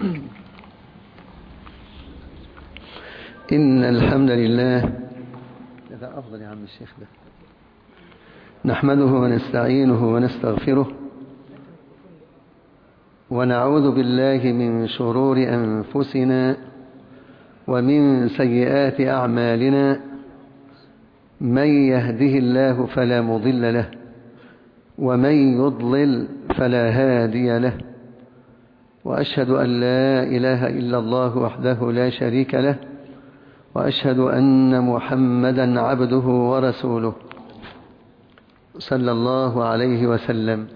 إن الحمد لله هذا أفضل يا عم الشيخ ده. نحمده ونستعينه ونستغفره ونعوذ بالله من شرور أنفسنا ومن سيئات أعمالنا. من يهده الله فلا مضل له ومن يضلل فلا هادي له. وأشهد أن لا إله إلا الله وحده لا شريك له وأشهد أن محمدا عبده ورسوله صلى الله عليه وسلم.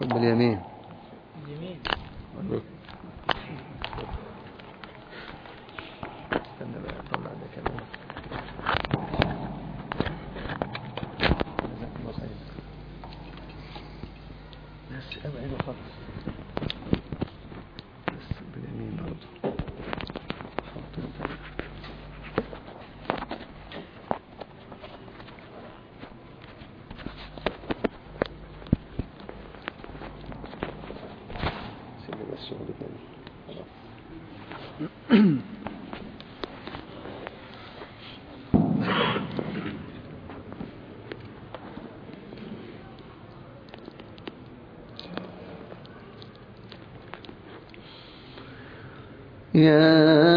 باليمين اليمين استنى بقى طلع ده كمان جزاك الله خير بس ابعد خالص بس باليمين برضه حط انت سيب بس شغل تاني خلاص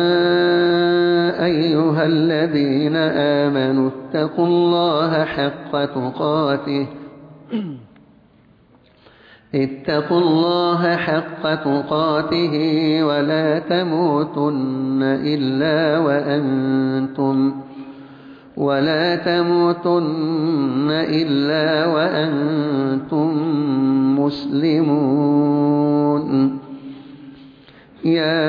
يا أيها الذين آمنوا اتقوا الله حق تقاته اتقوا الله حق تقاته ولا تموتن إلا وأنتم ولا تموتن إلا وأنتم مسلمون. يا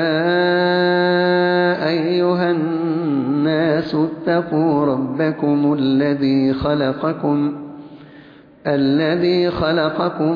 أيها الناس اتقوا ربكم الذي خلقكم الذي خلقكم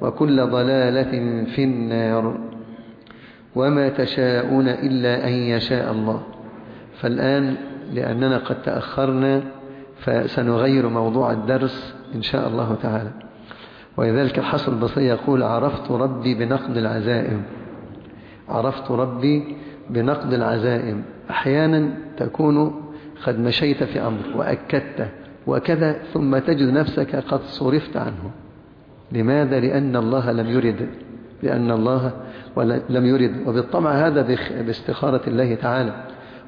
وكل ضلالة في النار. وما تشاءون إلا أن يشاء الله. فالآن لأننا قد تأخرنا فسنغير موضوع الدرس إن شاء الله تعالى. ولذلك الحسن البصري يقول عرفت ربي بنقد العزائم. عرفت ربي بنقد العزائم. أحيانا تكون قد مشيت في أمر وأكدت وكذا ثم تجد نفسك قد صرفت عنه. لماذا؟ لأن الله لم يرد لأن الله لم يرد. وبالطبع هذا باستخارة الله تعالى.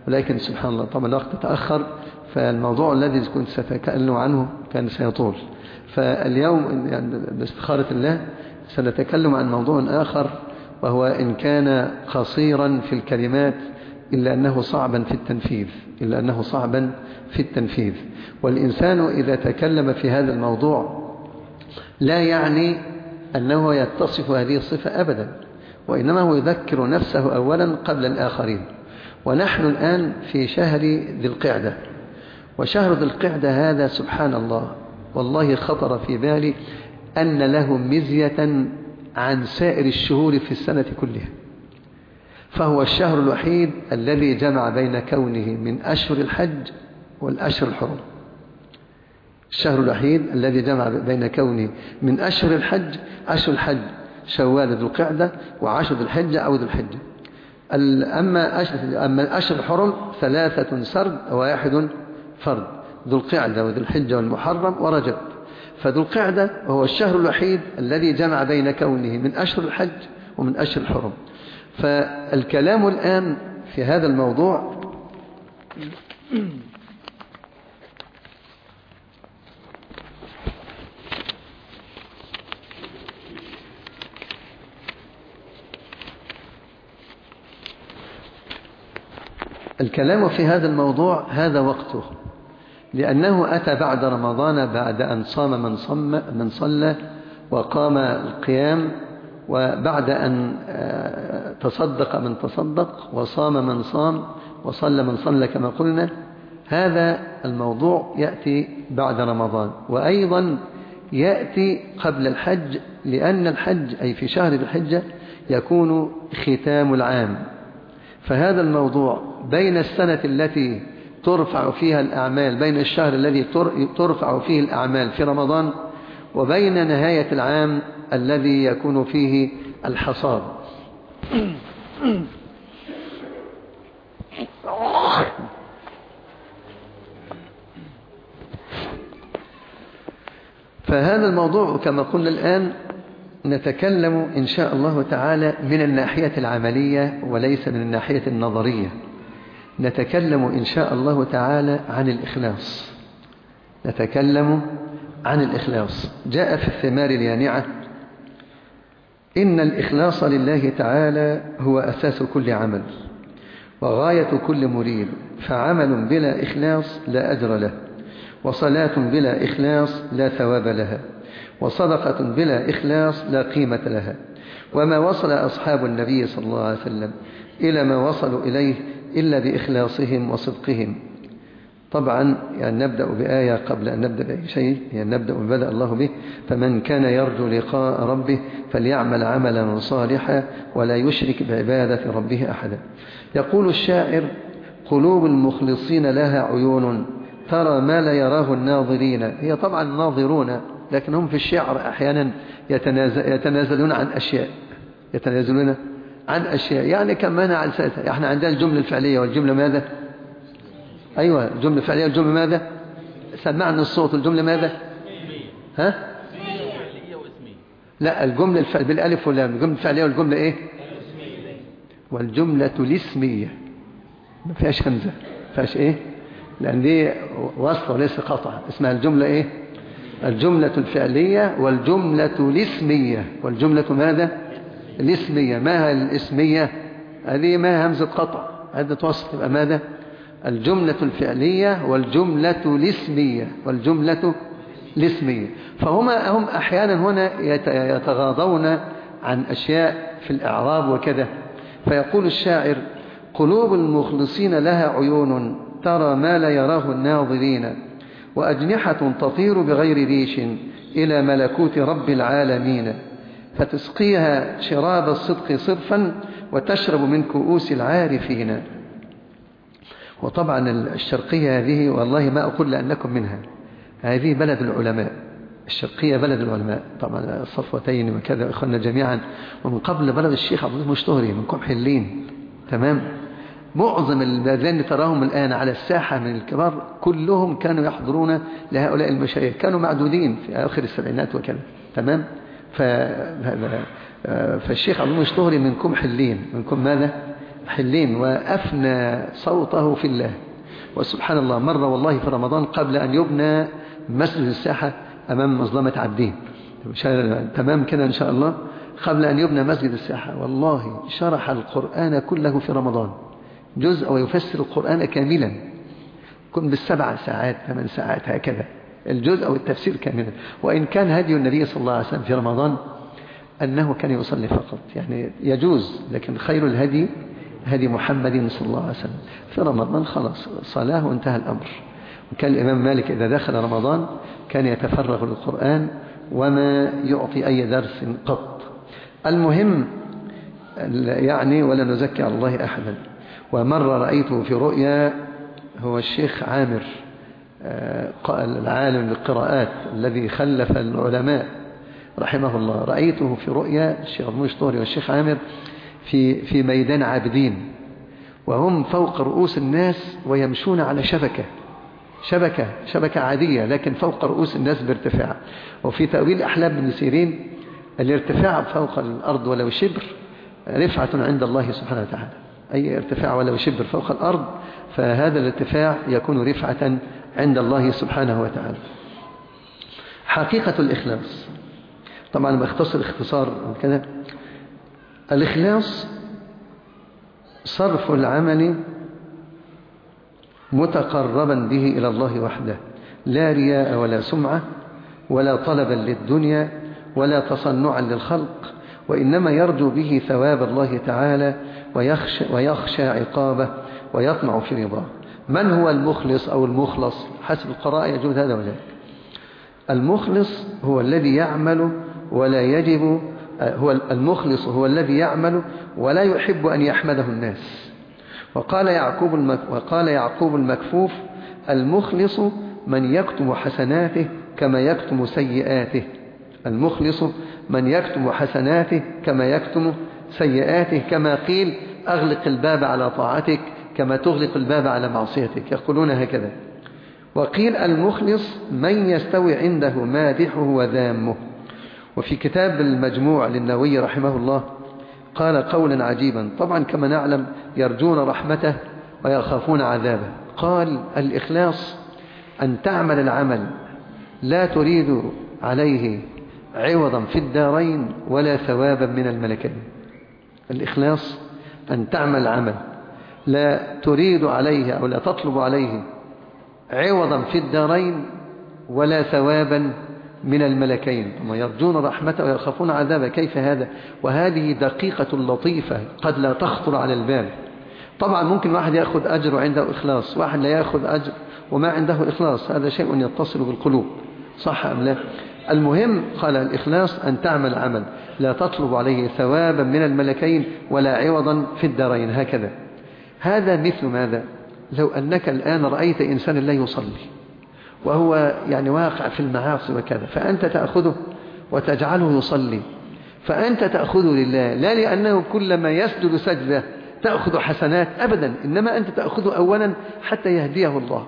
ولكن سبحان الله طبعا الوقت تأخر فالموضوع الذي كنت سأتكلم عنه كان سيطول. فاليوم يعني باستخارة الله سنتكلم عن موضوع آخر وهو إن كان قصيرا في الكلمات إلا أنه صعبا في التنفيذ. إلا أنه صعبا في التنفيذ. والإنسان إذا تكلم في هذا الموضوع لا يعني أنه يتصف هذه الصفة أبدا وإنما هو يذكر نفسه أولا قبل الآخرين. ونحن الآن في شهر ذي القعدة وشهر ذي القعدة هذا سبحان الله والله خطر في بالي أن له مزية عن سائر الشهور في السنة كلها. فهو الشهر الوحيد الذي جمع بين كونه من أشهر الحج والأشهر الحرم. الشهر الوحيد الذي جمع بين كونه من أشهر الحج أشهر الحج شوال ذو القعدة وعشر ذو الحجة أو ذو الحجة أما أشهر, أما أشهر الحرم ثلاثة سرد وواحد فرد ذو القعدة وذو الحجة والمحرم ورجب. فذو القعدة هو الشهر الوحيد الذي جمع بين كونه من أشهر الحج ومن أشهر الحرم. فالكلام الآن في هذا الموضوع الكلام في هذا الموضوع هذا وقته لأنه أتى بعد رمضان بعد أن صام من, صم من صلى وقام القيام وبعد أن آه، تصدق من تصدق وصام من صام وصلى من صلى كما قلنا هذا الموضوع يأتي بعد رمضان. وأيضا يأتي قبل الحج لأن الحج أي في شهر الحجة يكون ختام العام. فهذا الموضوع بين السنة التي ترفع فيها الأعمال بين الشهر الذي ترفع فيه الأعمال في رمضان وبين نهاية العام الذي يكون فيه الحصاد. فهذا الموضوع كما قلنا الآن نتكلم إن شاء الله تعالى من الناحية العملية وليس من الناحية النظرية. نتكلم إن شاء الله تعالى عن الإخلاص. نتكلم عن الإخلاص. جاء في الثمار اليانعة إن الإخلاص لله تعالى هو أساس كل عمل وغاية كل مريد فعمل بلا إخلاص لا أجر له وصلاة بلا إخلاص لا ثواب لها وصدقة بلا إخلاص لا قيمة لها وما وصل أصحاب النبي صلى الله عليه وسلم إلى ما وصلوا إليه إلا بإخلاصهم وصدقهم. طبعا يعني نبدأ بآية قبل أن نبدأ بأي شيء يعني نبدأ ببدأ الله به فمن كان يرجو لقاء ربه فليعمل عملا صالحا ولا يشرك بعبادة ربه أحدا. يقول الشاعر قلوب المخلصين لها عيون ترى ما لا يراه الناظرين. هي طبعا ناظرون لكن هم في الشعر أحيانا يتنازل يتنازلون عن أشياء. يتنازلون عن أشياء. يعني كما على سأسة إحنا عندنا الجملة الفعلية والجملة ماذا؟ أيوة الجملة الفعلية والجملة ماذا؟ سمعنا الصوت الجملة ماذا؟ ها؟ لا الجملة الفعلية بالألف واللام. الجملة الفعلية والجملة إيه؟ والجملة الاسمية. ما فيهاش همزة ما فيهاش إيه؟ لأن دي وصل وليس قطع. اسمها الجملة إيه؟ الجملة الفعلية والجملة الاسمية. والجملة ماذا؟ الاسمية. ما الاسمية؟ هذه ما همزة قطع. هذا توصل يبقى ماذا؟ الجملة الفعلية والجملة الاسمية. والجملة الاسمية. فهما هم أحيانا هنا يتغاضون عن أشياء في الإعراب وكذا. فيقول الشاعر قلوب المخلصين لها عيون ترى ما لا يراه الناظرين. وأجنحة تطير بغير ريش إلى ملكوت رب العالمين. فتسقيها شراب الصدق صرفا وتشرب من كؤوس العارفين. وطبعا الشرقية هذه والله ما أقول لأنكم منها. هذه بلد العلماء. الشرقية بلد العلماء. طبعا الصفوتين وكذا إخواننا جميعا. ومن قبل بلد الشيخ عبد الله مشتهري من حلين تمام؟ معظم الذين تراهم الآن على الساحة من الكبار كلهم كانوا يحضرون لهؤلاء المشايخ. كانوا معدودين في آخر السبعينات وكذا. تمام؟ فالشيخ عبد المشتهري منكم حلين. منكم ماذا؟ حلين. وأفنى صوته في الله. وسبحان الله مرة والله في رمضان قبل أن يبنى مسجد الساحة أمام مظلمة عبدين تمام كده إن شاء الله؟ قبل أن يبنى مسجد الساحة. والله شرح القرآن كله في رمضان. جزء ويفسر القرآن كاملا. كن بالسبع ساعات ثمان ساعات هكذا. الجزء أو التفسير كاملا. وإن كان هدي النبي صلى الله عليه وسلم في رمضان أنه كان يصلي فقط. يعني يجوز لكن خير الهدي هدي محمد صلى الله عليه وسلم. في رمضان خلاص صلاة وانتهى الأمر. وكان الإمام مالك إذا دخل رمضان كان يتفرغ للقرآن وما يعطي أي درس قط. المهم يعني ولا نزكي على الله أحدا. ومرة رأيته في رؤيا هو الشيخ عامر. العالم للقراءات الذي خلف العلماء رحمه الله. رأيته في رؤيا الشيخ ابن طوري والشيخ عامر في في ميدان عابدين وهم فوق رؤوس الناس ويمشون على شبكة شبكة شبكة عادية لكن فوق رؤوس الناس بارتفاع. وفي تأويل أحلام بن سيرين الارتفاع فوق الأرض ولو شبر رفعة عند الله سبحانه وتعالى. أي ارتفاع ولو شبر فوق الأرض فهذا الارتفاع يكون رفعة عند الله سبحانه وتعالى. حقيقة الإخلاص. طبعا بختصر اختصار كده الإخلاص صرف العمل متقربا به إلى الله وحده. لا رياء ولا سمعة ولا طلبا للدنيا ولا تصنعا للخلق وإنما يرجو به ثواب الله تعالى ويخشى, ويخشى عقابه ويطمع في رضاه. من هو المخلص أو المخلص؟ حسب القراءة يجوز هذا وذاك. المخلص هو الذي يعمل ولا يجب هو المخلص هو الذي يعمل ولا يحب أن يحمده الناس. وقال يعقوب وقال يعقوب المكفوف المخلص من يكتم حسناته كما يكتم سيئاته. المخلص من يكتم حسناته كما يكتم سيئاته كما قيل أغلق الباب على طاعتك. كما تغلق الباب على معصيتك. يقولون هكذا. وقيل المخلص من يستوي عنده مادحه وذامه. وفي كتاب المجموع للنووي رحمه الله قال قولا عجيبا. طبعا كما نعلم يرجون رحمته ويخافون عذابه. قال الإخلاص أن تعمل العمل لا تريد عليه عوضا في الدارين ولا ثوابا من الملكين. الإخلاص أن تعمل عمل لا تريد عليه أو لا تطلب عليه عوضا في الدارين ولا ثوابا من الملكين. ثم يرجون رحمته ويخافون عذابه. كيف هذا؟ وهذه دقيقة لطيفة قد لا تخطر على البال. طبعا ممكن واحد يأخذ أجر وعنده إخلاص واحد لا يأخذ أجر وما عنده إخلاص. هذا شيء يتصل بالقلوب. صح أم لا؟ المهم قال الإخلاص أن تعمل عمل لا تطلب عليه ثوابا من الملكين ولا عوضا في الدارين. هكذا. هذا مثل ماذا؟ لو أنك الآن رأيت إنسان لا يصلي وهو يعني واقع في المعاصي وكذا فأنت تأخذه وتجعله يصلي. فأنت تأخذه لله لا لأنه كلما يسجد سجدة تأخذ حسنات أبدا إنما أنت تأخذه أولا حتى يهديه الله.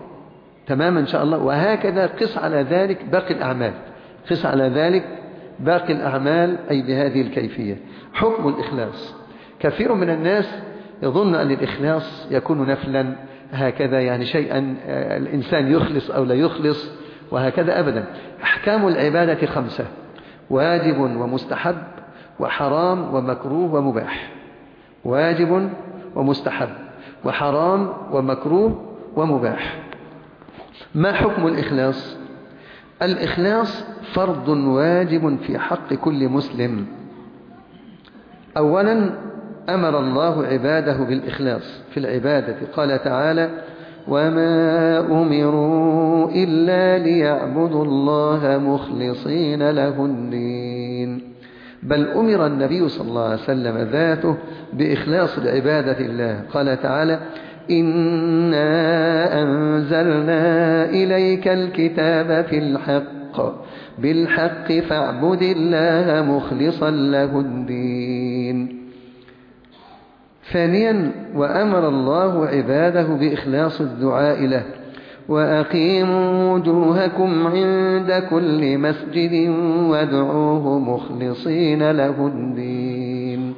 تماما إن شاء الله. وهكذا قس على ذلك باقي الأعمال. قس على ذلك باقي الأعمال أي بهذه الكيفية. حكم الإخلاص. كثير من الناس يظن أن الإخلاص يكون نفلا هكذا يعني شيئا الإنسان يخلص أو لا يخلص وهكذا أبدا. أحكام العبادة خمسة واجب ومستحب وحرام ومكروه ومباح. واجب ومستحب وحرام ومكروه ومباح. ما حكم الإخلاص؟ الإخلاص فرض واجب في حق كل مسلم. أولا أمر الله عباده بالإخلاص في العبادة. قال تعالى وما أمروا إلا ليعبدوا الله مخلصين له الدين. بل أمر النبي صلى الله عليه وسلم ذاته بإخلاص العبادة الله قال تعالى إنا أنزلنا إليك الكتاب في الحق بالحق فاعبد الله مخلصا له الدين. ثانيا وأمر الله عباده بإخلاص الدعاء له. وأقيموا وجوهكم عند كل مسجد وادعوه مخلصين له الدين.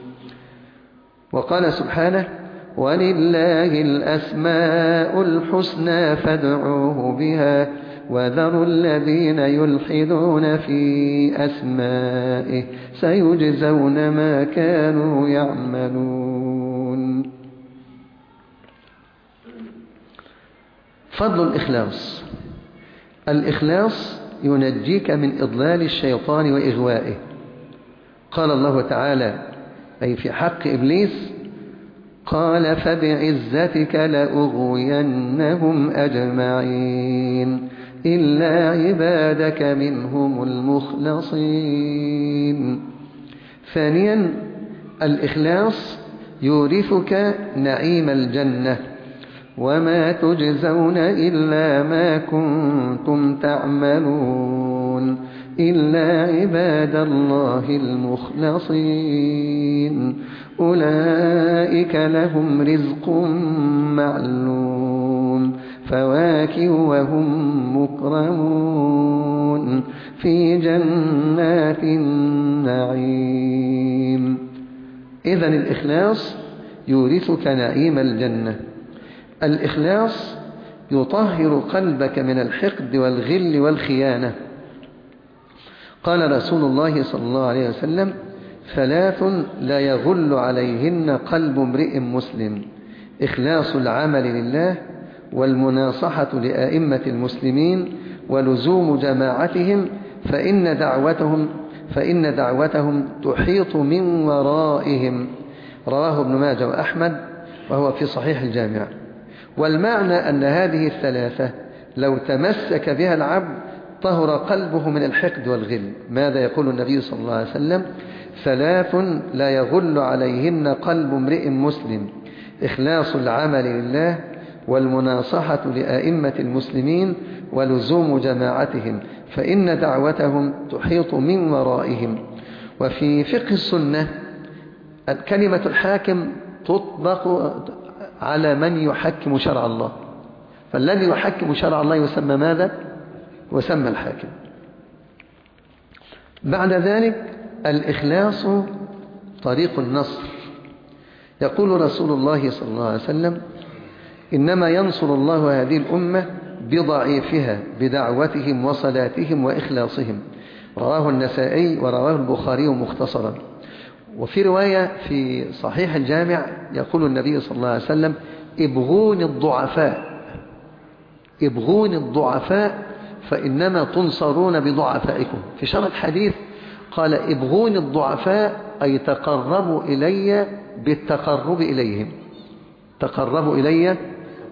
وقال سبحانه ولله الأسماء الحسنى فادعوه بها وذروا الذين يلحدون في أسمائه سيجزون ما كانوا يعملون. فضل الإخلاص. الإخلاص ينجيك من إضلال الشيطان وإغوائه. قال الله تعالى أي في حق إبليس قال فبعزتك لأغوينهم أجمعين إلا عبادك منهم المخلصين. ثانيا الإخلاص يورثك نعيم الجنة. وما تجزون إلا ما كنتم تعملون إلا عباد الله المخلصين أولئك لهم رزق معلوم فواكه وهم مكرمون في جنات النعيم إذا الإخلاص يورثك نعيم الجنة الإخلاص يطهر قلبك من الحقد والغل والخيانة. قال رسول الله صلى الله عليه وسلم ثلاث لا يغل عليهن قلب امرئ مسلم. إخلاص العمل لله والمناصحة لآئمة المسلمين ولزوم جماعتهم فإن دعوتهم فإن دعوتهم تحيط من ورائهم. رواه ابن ماجه وأحمد وهو في صحيح الجامع. والمعنى أن هذه الثلاثة لو تمسك بها العبد طهر قلبه من الحقد والغل. ماذا يقول النبي صلى الله عليه وسلم؟ ثلاث لا يغل عليهن قلب امرئ مسلم. إخلاص العمل لله والمناصحة لآئمة المسلمين ولزوم جماعتهم فإن دعوتهم تحيط من ورائهم. وفي فقه السنة كلمة الحاكم تطبق على من يحكم شرع الله. فالذي يحكم شرع الله يسمى ماذا؟ يسمى الحاكم. بعد ذلك الإخلاص طريق النصر. يقول رسول الله صلى الله عليه وسلم إنما ينصر الله هذه الأمة بضعيفها بدعوتهم وصلاتهم وإخلاصهم. رواه النسائي ورواه البخاري مختصرا. وفي رواية في صحيح الجامع يقول النبي صلى الله عليه وسلم ابغون الضعفاء ابغون الضعفاء فإنما تنصرون بضعفائكم. في شرح الحديث قال ابغون الضعفاء أي تقربوا إلي بالتقرب إليهم. تقربوا إلي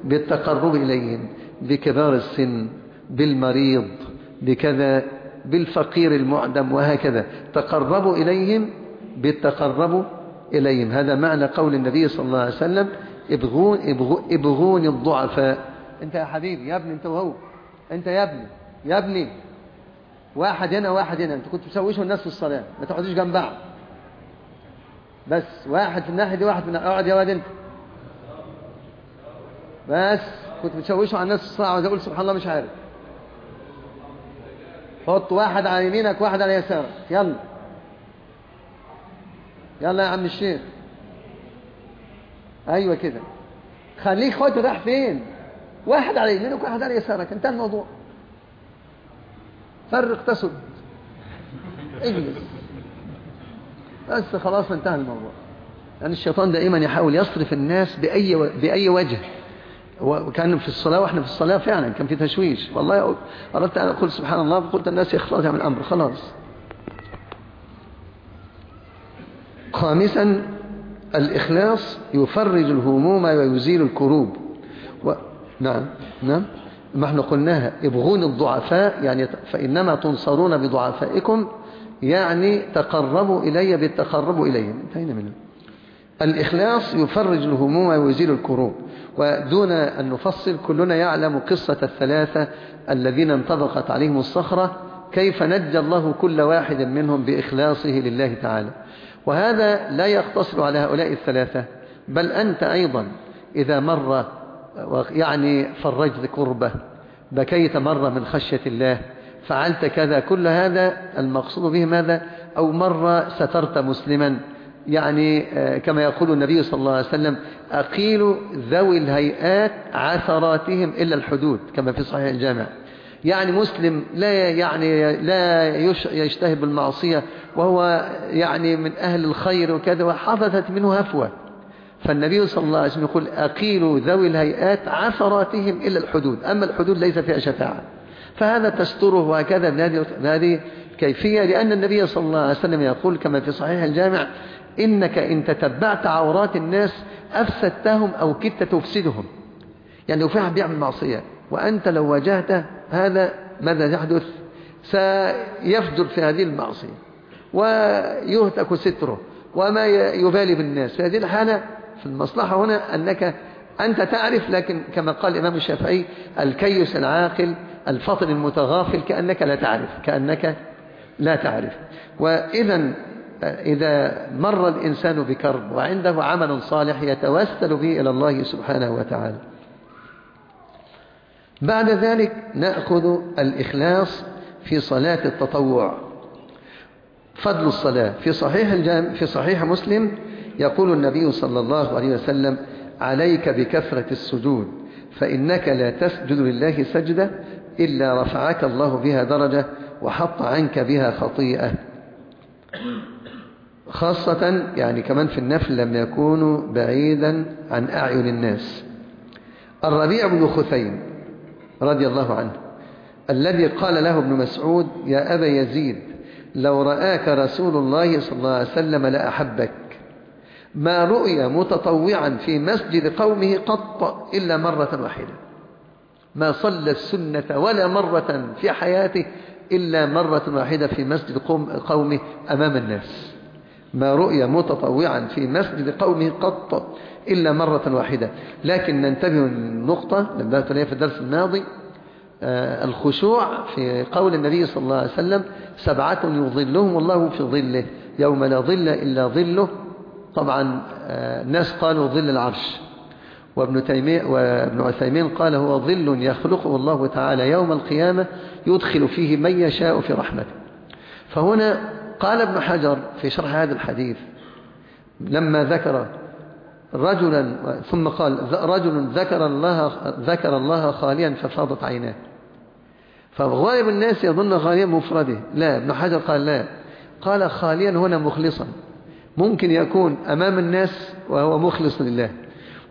بالتقرب إليهم بكبار السن بالمريض بكذا بالفقير المعدم وهكذا. تقربوا إليهم بالتقرب إليهم. هذا معنى قول النبي صلى الله عليه وسلم ابغون, ابغون, ابغون الضعفاء. انت يا حبيبي يا ابني انت وهو. انت يا ابني يا ابني. واحد هنا واحد هنا. انت كنت بتشوشوا الناس في الصلاة. ما تقعدوش جنب بعض. بس واحد في الناحية دي واحد الناحية. اقعد يا واد انت. بس كنت بتشوشوا على الناس في الصلاة. عاوز أقول سبحان الله مش عارف. حط واحد على يمينك واحد على يسارك. يلا. يلا يا عم الشيخ. أيوه كده. خليك خد راح فين؟ واحد على يمينك واحد على يسارك. انتهى الموضوع. فرق تسد. اجلس. بس خلاص انتهى الموضوع. يعني الشيطان دائما يحاول يصرف الناس بأي, بأي وجه. وكان في الصلاة وإحنا في الصلاة فعلا كان في تشويش. والله أردت أن أقول سبحان الله فقلت الناس يخلص من الأمر. خلاص. خامسا الإخلاص يفرج الهموم ويزيل الكروب. و... نعم نعم. ما إحنا قلناها ابغون الضعفاء يعني فإنما تنصرون بضعفائكم يعني تقربوا إلي بالتقرب إليهم. انتهينا منها الإخلاص يفرج الهموم ويزيل الكروب. ودون أن نفصل كلنا يعلم قصة الثلاثة الذين انطبقت عليهم الصخرة كيف نجى الله كل واحد منهم بإخلاصه لله تعالى. وهذا لا يقتصر على هؤلاء الثلاثة بل أنت أيضا إذا مر يعني فرجت كربة بكيت مرة من خشية الله فعلت كذا كل هذا المقصود به ماذا؟ أو مرة سترت مسلما. يعني كما يقول النبي صلى الله عليه وسلم أقيل ذوي الهيئات عثراتهم إلا الحدود كما في صحيح الجامع. يعني مسلم لا يعني لا يشتهي بالمعصية وهو يعني من أهل الخير وكذا وحفظت منه هفوة. فالنبي صلى الله عليه وسلم يقول أقيلوا ذوي الهيئات عثراتهم إلا الحدود أما الحدود ليس فيها شفاعة. فهذا تستره وهكذا بهذه كيفية لأن النبي صلى الله عليه وسلم يقول كما في صحيح الجامع إنك إن تتبعت عورات الناس أفسدتهم أو كدت تفسدهم. يعني لو في بيعمل معصية وأنت لو واجهته هذا ماذا يحدث؟ سيفجر في هذه المعصية ويهتك ستره وما يبالي بالناس. في هذه الحالة في المصلحة هنا أنك أنت تعرف لكن كما قال الإمام الشافعي الكيس العاقل الفطن المتغافل كأنك لا تعرف كأنك لا تعرف. وإذا إذا مر الإنسان بكرب وعنده عمل صالح يتوسل به إلى الله سبحانه وتعالى. بعد ذلك نأخذ الإخلاص في صلاة التطوع. فضل الصلاة. في صحيح الجام في صحيح مسلم يقول النبي صلى الله عليه وسلم عليك بكثرة السجود فإنك لا تسجد لله سجدة إلا رفعك الله بها درجة وحط عنك بها خطيئة. خاصة يعني كمان في النفل لم يكونوا بعيدا عن أعين الناس. الربيع بن خثيم رضي الله عنه الذي قال له ابن مسعود يا أبا يزيد لو رآك رسول الله صلى الله عليه وسلم لأحبك ما رؤي متطوعا في مسجد قومه قط إلا مرة واحدة. ما صلى السنة ولا مرة في حياته إلا مرة واحدة في مسجد قومه أمام الناس. ما رؤي متطوعا في مسجد قومه قط إلا مرة واحدة. لكن ننتبه النقطة لما تليه في الدرس الماضي آه الخشوع في قول النبي صلى الله عليه وسلم سبعة يظلهم الله في ظله يوم لا ظل إلا ظله. طبعا آه الناس قالوا ظل العرش. وابن, تيمية وابن عثيمين قال هو ظل يخلقه الله تعالى يوم القيامة يدخل فيه من يشاء في رحمته. فهنا قال ابن حجر في شرح هذا الحديث لما ذكر رجلا ثم قال رجل ذكر الله ذكر الله خاليا ففاضت عيناه. فغالب الناس يظن خاليا مفرده. لا ابن حجر قال لا. قال خاليا هنا مخلصا. ممكن يكون أمام الناس وهو مخلص لله.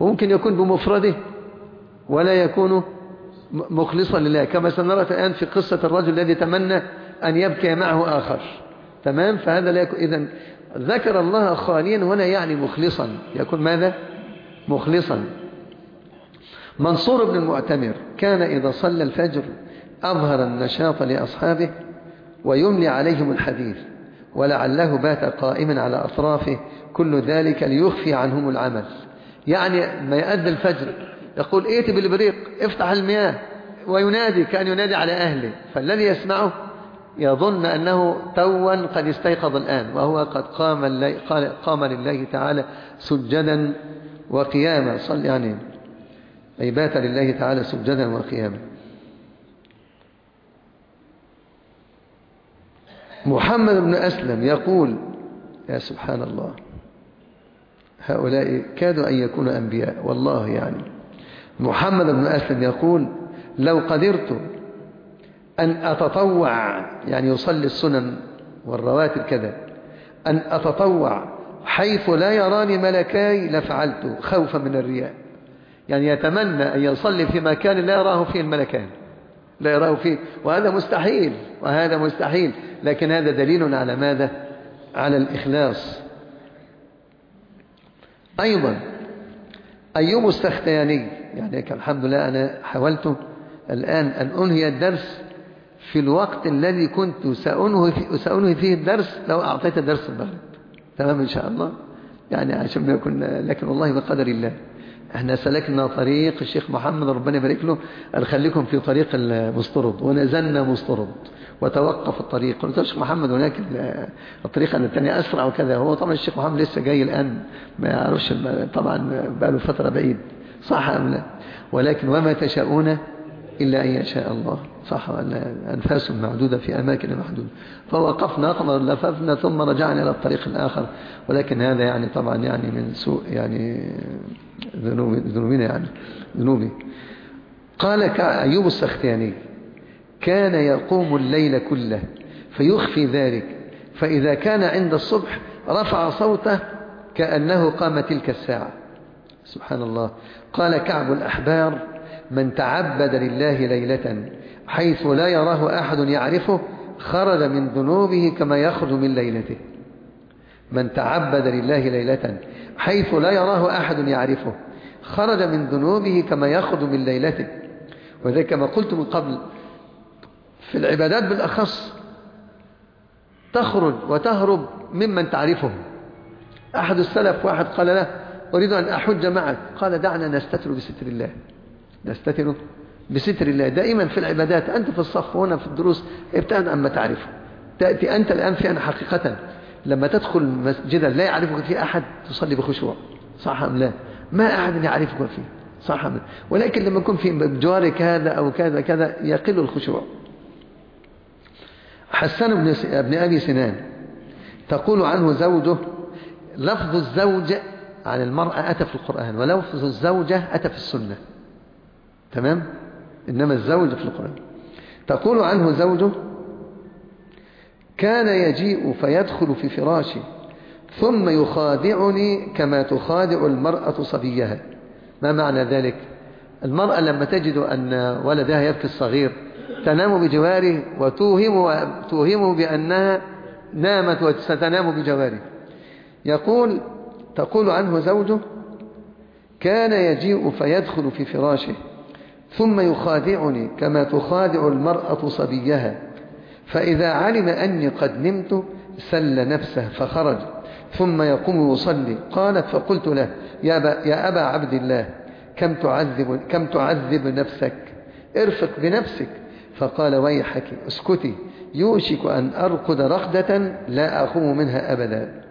وممكن يكون بمفرده ولا يكون مخلصا لله. كما سنرى الآن في قصة الرجل الذي تمنى أن يبكي معه آخر. تمام؟ فهذا لا يكون إذن ذكر الله خاليا هنا يعني مخلصا. يكون ماذا؟ مخلصا. منصور بن المعتمر كان إذا صلى الفجر أظهر النشاط لأصحابه ويملي عليهم الحديث ولعله بات قائما على أطرافه كل ذلك ليخفي عنهم العمل. يعني ما يأذى الفجر يقول ائت بالبريق افتح المياه. وينادي كان ينادي على أهله فالذي يسمعه يظن أنه توا قد استيقظ الآن وهو قد قام, قام لله تعالى سجدا وقياما. صل يعني أي بات لله تعالى سجدا وقياما. محمد بن أسلم يقول يا سبحان الله هؤلاء كادوا أن يكونوا أنبياء والله يعني. محمد بن أسلم يقول لو قدرت أن أتطوع يعني يصلي السنن والرواتب كذا أن أتطوع حيث لا يراني ملكاي لفعلت خوفا من الرياء. يعني يتمنى أن يصلي في مكان لا يراه فيه الملكان لا يراه فيه وهذا مستحيل وهذا مستحيل. لكن هذا دليل على ماذا؟ على الإخلاص. أيضا أيوب السختياني يعني الحمد لله أنا حاولت الآن أن أنهي الدرس في الوقت الذي كنت سأنهي, في سأنهي فيه الدرس لو أعطيت درس المغرب تمام إن شاء الله؟ يعني عشان ما يكون لكن والله بقدر الله. إحنا سلكنا طريق الشيخ محمد ربنا يبارك له قال خليكم في طريق المسترد. ونزلنا مسترد. وتوقف الطريق. قلت الشيخ محمد هناك الطريق الثانية أسرع وكذا. هو طبعا الشيخ محمد لسه جاي الآن. ما يعرفش طبعا بقى له فترة بعيد. صح أم لا؟ ولكن وما تشاءون إلا أن يشاء الله. صح ولا أنفاس معدودة في أماكن محدودة. فوقفنا لففنا ثم رجعنا إلى الطريق الآخر. ولكن هذا يعني طبعا يعني من سوء يعني ذنوب ذنوبنا يعني ذنوبي. قال أيوب السختياني كان يقوم الليل كله فيخفي ذلك فإذا كان عند الصبح رفع صوته كأنه قام تلك الساعة. سبحان الله. قال كعب الأحبار من تعبد لله ليلة حيث لا يراه أحد يعرفه خرج من ذنوبه كما يخرج من ليلته. من تعبد لله ليلة حيث لا يراه أحد يعرفه خرج من ذنوبه كما يخرج من ليلته. وذلك كما قلت من قبل. في العبادات بالأخص تخرج وتهرب ممن تعرفه أحد السلف واحد قال له أريد أن أحج معك. قال دعنا نستتر بستر الله. نستتر بستر الله. دائما في العبادات أنت في الصف وهنا في الدروس ابتعد عما تعرفه. تأتي أنت الآن في أنا حقيقة لما تدخل مسجدا لا يعرفك فيه أحد تصلي بخشوع. صح أم لا؟ ما أحد يعرفك فيه. صح أم لا؟ ولكن لما يكون في بجوارك هذا أو كذا كذا يقل الخشوع. حسان بن ابن أبي سنان تقول عنه زوجه لفظ الزوج عن المرأة أتى في القرآن ولفظ الزوجة أتى في السنة. تمام؟ إنما الزوج في القرآن. تقول عنه زوجه كان يجيء فيدخل في فراشي ثم يخادعني كما تخادع المرأة صبيها. ما معنى ذلك؟ المرأة لما تجد أن ولدها يبكي الصغير تنام بجواره وتوهم توهمه بأنها نامت وستنام بجواره. يقول تقول عنه زوجه كان يجيء فيدخل في فراشه. ثم يخادعني كما تخادع المرأة صبيها. فإذا علم أني قد نمت سل نفسه فخرج. ثم يقوم يصلي. قالت فقلت له يا يا أبا عبد الله كم تعذب, كم تعذب نفسك؟ ارفق بنفسك. فقال ويحك اسكتي. يوشك أن أرقد رقدة لا أقوم منها أبدا.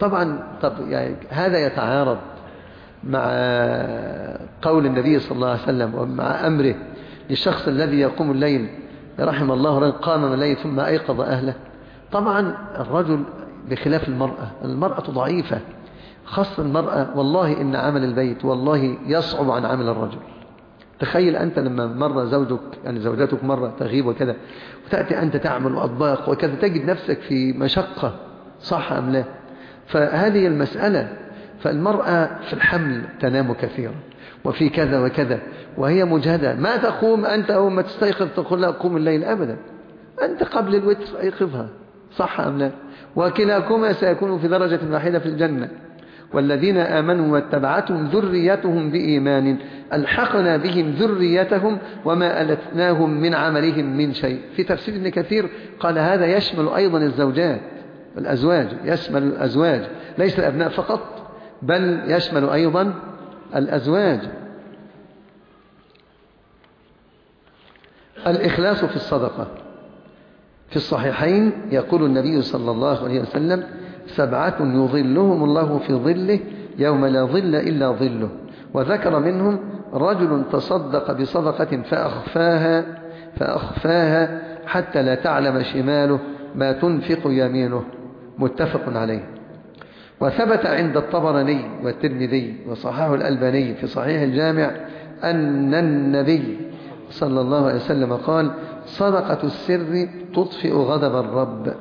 طبعا طب يعني هذا يتعارض. مع قول النبي صلى الله عليه وسلم ومع أمره للشخص الذي يقوم الليل رحم الله رجل قام من الليل ثم أيقظ أهله. طبعا الرجل بخلاف المرأة المرأة ضعيفة خاصة المرأة والله إن عمل البيت والله يصعب عن عمل الرجل. تخيل أنت لما مرة زوجك يعني زوجاتك مرة تغيب وكذا وتأتي أنت تعمل أطباق وكذا تجد نفسك في مشقة صح أم لا؟ فهذه المسألة فالمرأة في الحمل تنام كثيرا وفي كذا وكذا وهي مجهدة. ما تقوم أنت أول ما تستيقظ تقول لها قوم الليل أبدا. أنت قبل الوتر أيقظها صح أم لا؟ وكلاكما سيكون في درجة واحدة في الجنة. والذين آمنوا واتبعتهم ذريتهم بإيمان ألحقنا بهم ذريتهم وما ألتناهم من عملهم من شيء. في تفسير ابن كثير قال هذا يشمل أيضا الزوجات الأزواج يشمل الأزواج ليس الأبناء فقط. بل يشمل أيضا الأزواج. الإخلاص في الصدقة. في الصحيحين يقول النبي صلى الله عليه وسلم سبعة يظلهم الله في ظله يوم لا ظل إلا ظله. وذكر منهم رجل تصدق بصدقة فأخفاها, فأخفاها حتى لا تعلم شماله ما تنفق يمينه. متفق عليه. وثبت عند الطبراني والترمذي وصححه الألباني في صحيح الجامع أن النبي صلى الله عليه وسلم قال صدقة السر تطفئ غضب الرب.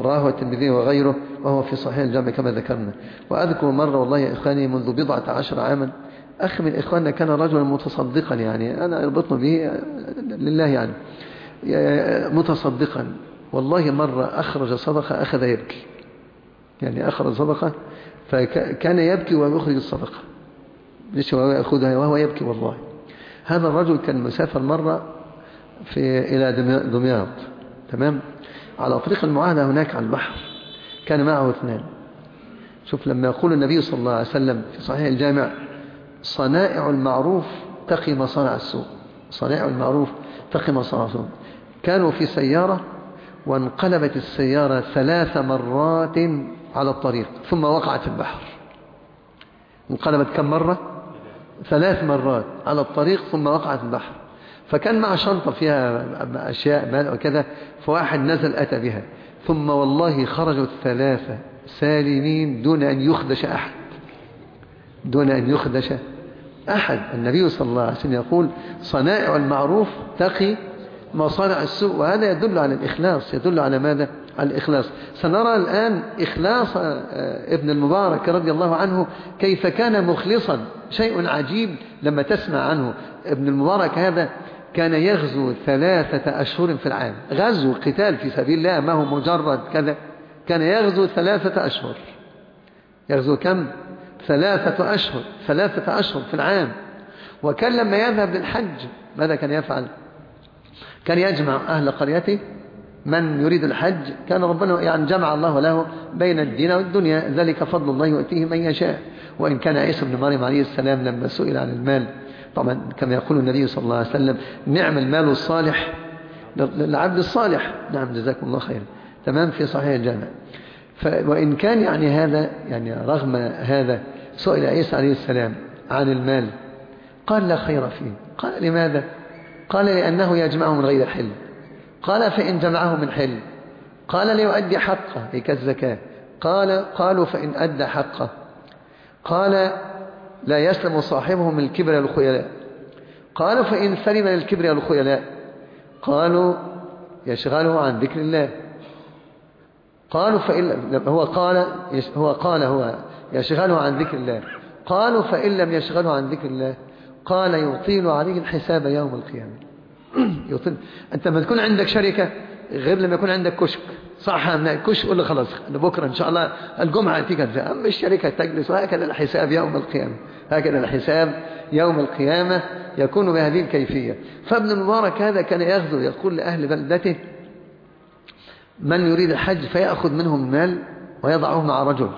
راه الترمذي وغيره وهو في صحيح الجامع كما ذكرنا. وأذكر مرة والله يا إخواني منذ بضعة عشر عاما أخ من إخواننا كان رجلا متصدقا يعني أنا أربطنا به لله يعني متصدقا. والله مرة أخرج صدقة أخذ يبكي. يعني أخرج صدقة فكان يبكي ويخرج الصدقة. ليش هو يأخذها؟ وهو يبكي والله. هذا الرجل كان مسافر مرة في إلى دمياط تمام؟ على طريق المعاهدة هناك على البحر. كان معه اثنان. شوف لما يقول النبي صلى الله عليه وسلم في صحيح الجامع صنائع المعروف تقي مصانع السوء. صنائع المعروف تقي مصانع السوء. كانوا في سيارة وانقلبت السيارة ثلاث مرات على الطريق ثم وقعت في البحر. انقلبت كم مرة؟ ثلاث مرات على الطريق ثم وقعت في البحر. فكان مع شنطة فيها أشياء مال وكذا فواحد نزل أتى بها. ثم والله خرجوا الثلاثة سالمين دون أن يخدش أحد. دون أن يخدش أحد. النبي صلى الله عليه وسلم يقول صنائع المعروف تقي مصانع السوء وهذا يدل على الإخلاص. يدل على ماذا؟ على الإخلاص. سنرى الآن إخلاص ابن المبارك رضي الله عنه كيف كان مخلصا. شيء عجيب لما تسمع عنه. ابن المبارك هذا كان يغزو ثلاثة أشهر في العام. غزو قتال في سبيل الله ما هو مجرد كذا. كان يغزو ثلاثة أشهر. يغزو كم؟ ثلاثة أشهر ثلاثة أشهر في العام. وكان لما يذهب للحج ماذا كان يفعل؟ كان يجمع أهل قريته من يريد الحج كان ربنا يعني جمع الله له بين الدين والدنيا ذلك فضل الله يؤتيه من يشاء. وإن كان عيسى بن مريم عليه السلام لما سئل عن المال طبعا كما يقول النبي صلى الله عليه وسلم نعم المال الصالح للعبد الصالح. نعم جزاكم الله خير تمام في صحيح الجامع. وإن كان يعني هذا يعني رغم هذا سئل عيسى عليه السلام عن المال قال لا خير فيه. قال لماذا؟ قال لأنه يجمعه من غير الحل قال فإن جمعه من حل قال ليؤدي حقه أي كالزكاة. قال قالوا فإن أدى حقه. قال لا يسلم صاحبه من الكبر الخيلاء قالوا فإن سلم للكبر الخيلاء قالوا يشغله عن ذكر الله. قالوا فإن هو قال هو قال هو يشغله عن ذكر الله. قالوا فإن لم يشغله عن ذكر الله قال يطيل عليه الحساب يوم القيامة. يطيل أنت لما تكون عندك شركة غير لما يكون عندك كشك. صح كشك قول خلاص؟ بكرة إن شاء الله الجمعة تيجي. أما الشركة تجلس وهكذا الحساب يوم القيامة. هكذا الحساب يوم القيامة يكون بهذه الكيفية. فابن المبارك هذا كان يغزو يقول لأهل بلدته من يريد الحج فيأخذ منهم المال ويضعه مع رجل.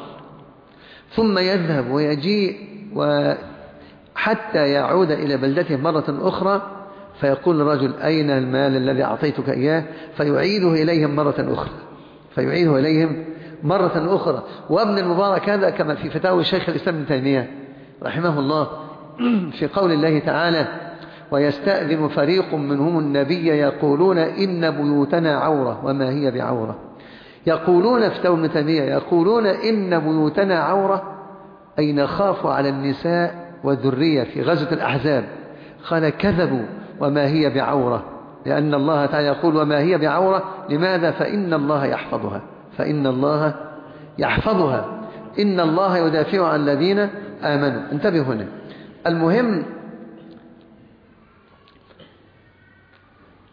ثم يذهب ويجيء وحتى يعود إلى بلدته مرة أخرى فيقول الرجل أين المال الذي أعطيتك إياه؟ فيعيده إليهم مرة أخرى. فيعيده إليهم مرة أخرى. وابن المبارك هذا كما في فتاوى الشيخ الإسلام ابن تيمية رحمه الله في قول الله تعالى ويستأذن فريق منهم النبي يقولون إن بيوتنا عورة. وما هي بعورة؟ يقولون في ابن تيمية يقولون إن بيوتنا عورة. أي نخاف على النساء والذرية في غزوة الأحزاب. قال كذبوا. وما هي بعورة لأن الله تعالى يقول وما هي بعورة لماذا؟ فإن الله يحفظها فإن الله يحفظها. إن الله يدافع عن الذين آمنوا. انتبهوا هنا. المهم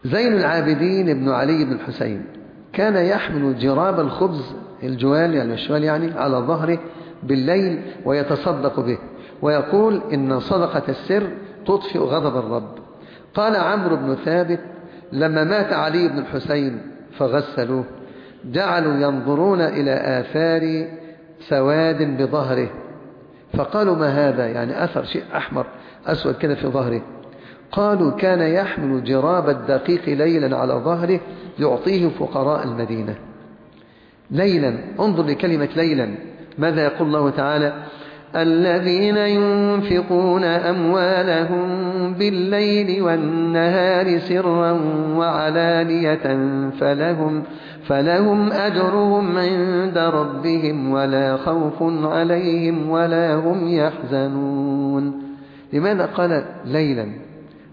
زين العابدين ابن علي بن الحسين كان يحمل جراب الخبز الجوال يعني الشوال يعني على ظهره بالليل ويتصدق به ويقول إن صدقة السر تطفئ غضب الرب. قال عمرو بن ثابت لما مات علي بن الحسين فغسلوه جعلوا ينظرون إلى آثار سواد بظهره. فقالوا ما هذا؟ يعني أثر شيء أحمر أسود كده في ظهره. قالوا كان يحمل جراب الدقيق ليلا على ظهره يعطيه فقراء المدينة. ليلا انظر لكلمة ليلا ماذا يقول الله تعالى؟ الذين ينفقون أموالهم بالليل والنهار سرا وعلانية فلهم, فلهم أجرهم عند ربهم ولا خوف عليهم ولا هم يحزنون. لماذا قال ليلا؟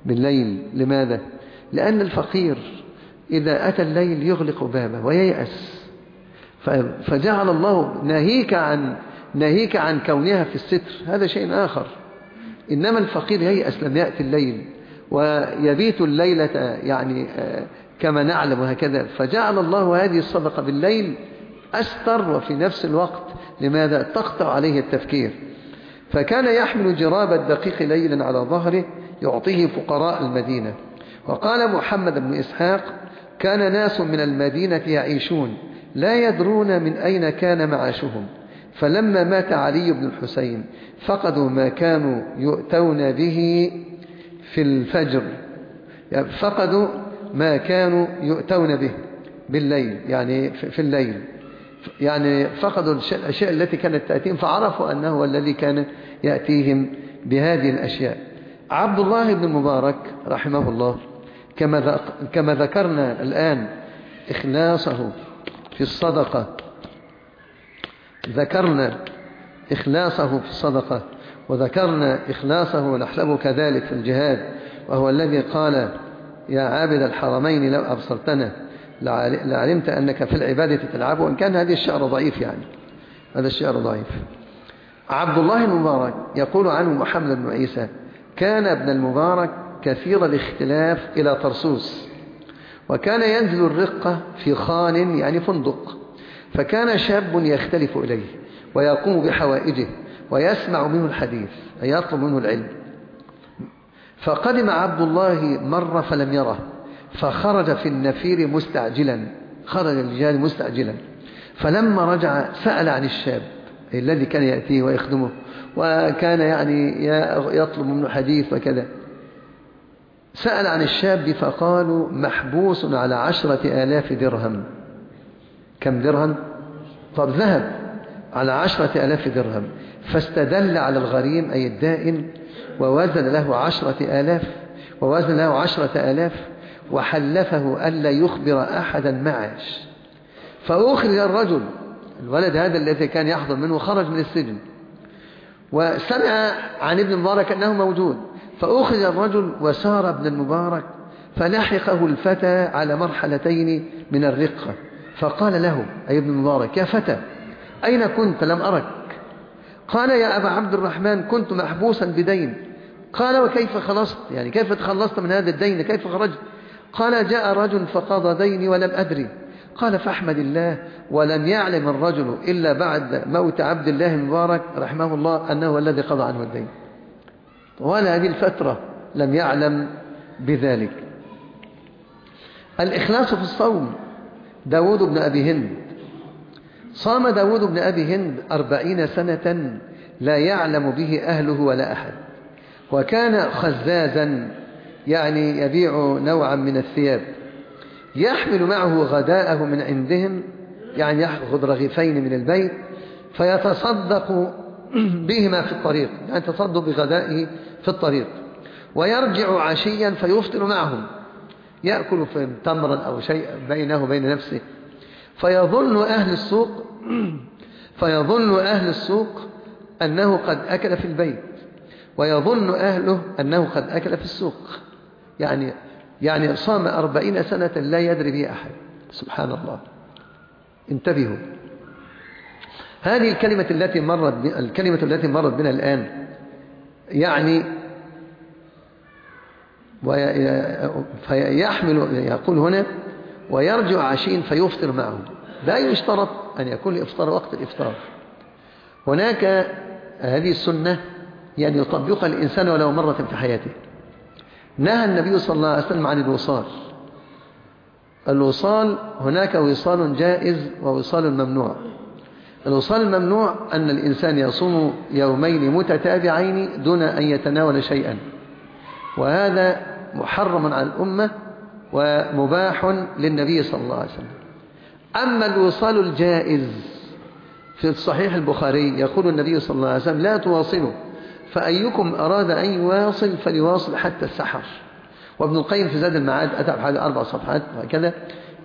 بالليل لماذا؟ لأن الفقير إذا أتى الليل يغلق بابه وييأس. فجعل الله ناهيك عن ناهيك عن كونها في الستر. هذا شيء آخر. إنما الفقير ييأس لم يأتي الليل ويبيت الليلة يعني كما نعلم هكذا فجعل الله هذه الصدقة بالليل أستر وفي نفس الوقت. لماذا؟ تقطع عليه التفكير. فكان يحمل جراب الدقيق ليلا على ظهره يعطيه فقراء المدينة. وقال محمد بن إسحاق كان ناس من المدينة يعيشون لا يدرون من أين كان معاشهم. فلما مات علي بن الحسين فقدوا ما كانوا يؤتون به في الفجر. يعني فقدوا ما كانوا يؤتون به بالليل يعني في الليل. يعني فقدوا الأشياء التي كانت تأتيهم فعرفوا أنه هو الذي كان يأتيهم بهذه الأشياء. عبد الله بن المبارك رحمه الله كما ذكرنا الآن إخلاصه في الصدقة ذكرنا إخلاصه في الصدقة وذكرنا إخلاصه ونحسبه كذلك في الجهاد وهو الذي قال يا عابد الحرمين لو أبصرتنا لعلمت أنك في العبادة تلعب وإن كان هذه الشعر ضعيف يعني. هذا الشعر ضعيف. عبد الله المبارك يقول عنه محمد بن عيسى كان ابن المبارك كثير الاختلاف إلى طرسوس وكان ينزل الرقة في خان يعني فندق فكان شاب يختلف إليه ويقوم بحوائجه ويسمع منه الحديث أي يطلب منه العلم. فقدم عبد الله مرة فلم يره فخرج في النفير مستعجلا خرج الرجال مستعجلا. فلما رجع سأل عن الشاب الذي كان يأتيه ويخدمه وكان يعني يطلب منه حديث وكذا. سأل عن الشاب فقالوا محبوس على عشرة آلاف درهم. كم درهم؟ طب ذهب على عشرة آلاف درهم. فاستدل على الغريم أي الدائن ووزن له عشرة آلاف ووزن له عشرة آلاف وحلفه ألا يخبر أحدا معاش فأخرج الرجل الولد هذا الذي كان يحضر منه خرج من السجن وسمع عن ابن المبارك أنه موجود. فأخذ الرجل وسار ابن المبارك فلحقه الفتى على مرحلتين من الرقة. فقال له أي ابن المبارك يا فتى أين كنت؟ لم أرك. قال يا أبا عبد الرحمن كنت محبوسا بدين. قال وكيف خلصت؟ يعني كيف تخلصت من هذا الدين؟ كيف خرجت؟ قال جاء رجل فقضى ديني ولم أدري. قال فاحمد الله ولم يعلم الرجل إلا بعد موت عبد الله المبارك رحمه الله أنه الذي قضى عنه الدين. ولا هذه الفترة لم يعلم بذلك؟ الإخلاص في الصوم داود بن أبي هند. صام داود بن أبي هند أربعين سنة لا يعلم به أهله ولا أحد. وكان خزازا يعني يبيع نوعا من الثياب. يحمل معه غداءه من عندهم يعني يأخذ رغيفين من البيت فيتصدق بهما في الطريق يعني تصدق بغدائه في الطريق. ويرجع عشيا فيفطر معهم. يأكل في تمرا أو شيء بينه وبين نفسه. فيظن أهل السوق فيظن أهل السوق أنه قد أكل في البيت ويظن أهله أنه قد أكل في السوق. يعني يعني صام أربعين سنة لا يدري به أحد. سبحان الله. انتبهوا. هذه الكلمة التي مرت الكلمة التي مرت بنا الآن يعني فيحمل يقول هنا ويرجع عشين فيفطر معه. لا يشترط أن يكون الإفطار وقت الإفطار. هناك هذه السنة يعني يطبقها الإنسان ولو مرة في حياته. نهى النبي صلى الله عليه وسلم عن الوصال. الوصال هناك وصال جائز ووصال ممنوع. الوصال الممنوع أن الإنسان يصوم يومين متتابعين دون أن يتناول شيئا. وهذا محرم على الأمة ومباح للنبي صلى الله عليه وسلم. أما الوصال الجائز في الصحيح البخاري يقول النبي صلى الله عليه وسلم لا تواصلوا فأيكم أراد أن يواصل فليواصل حتى السحر. وابن القيم في زاد المعاد أتى بحاجة أربع صفحات وهكذا.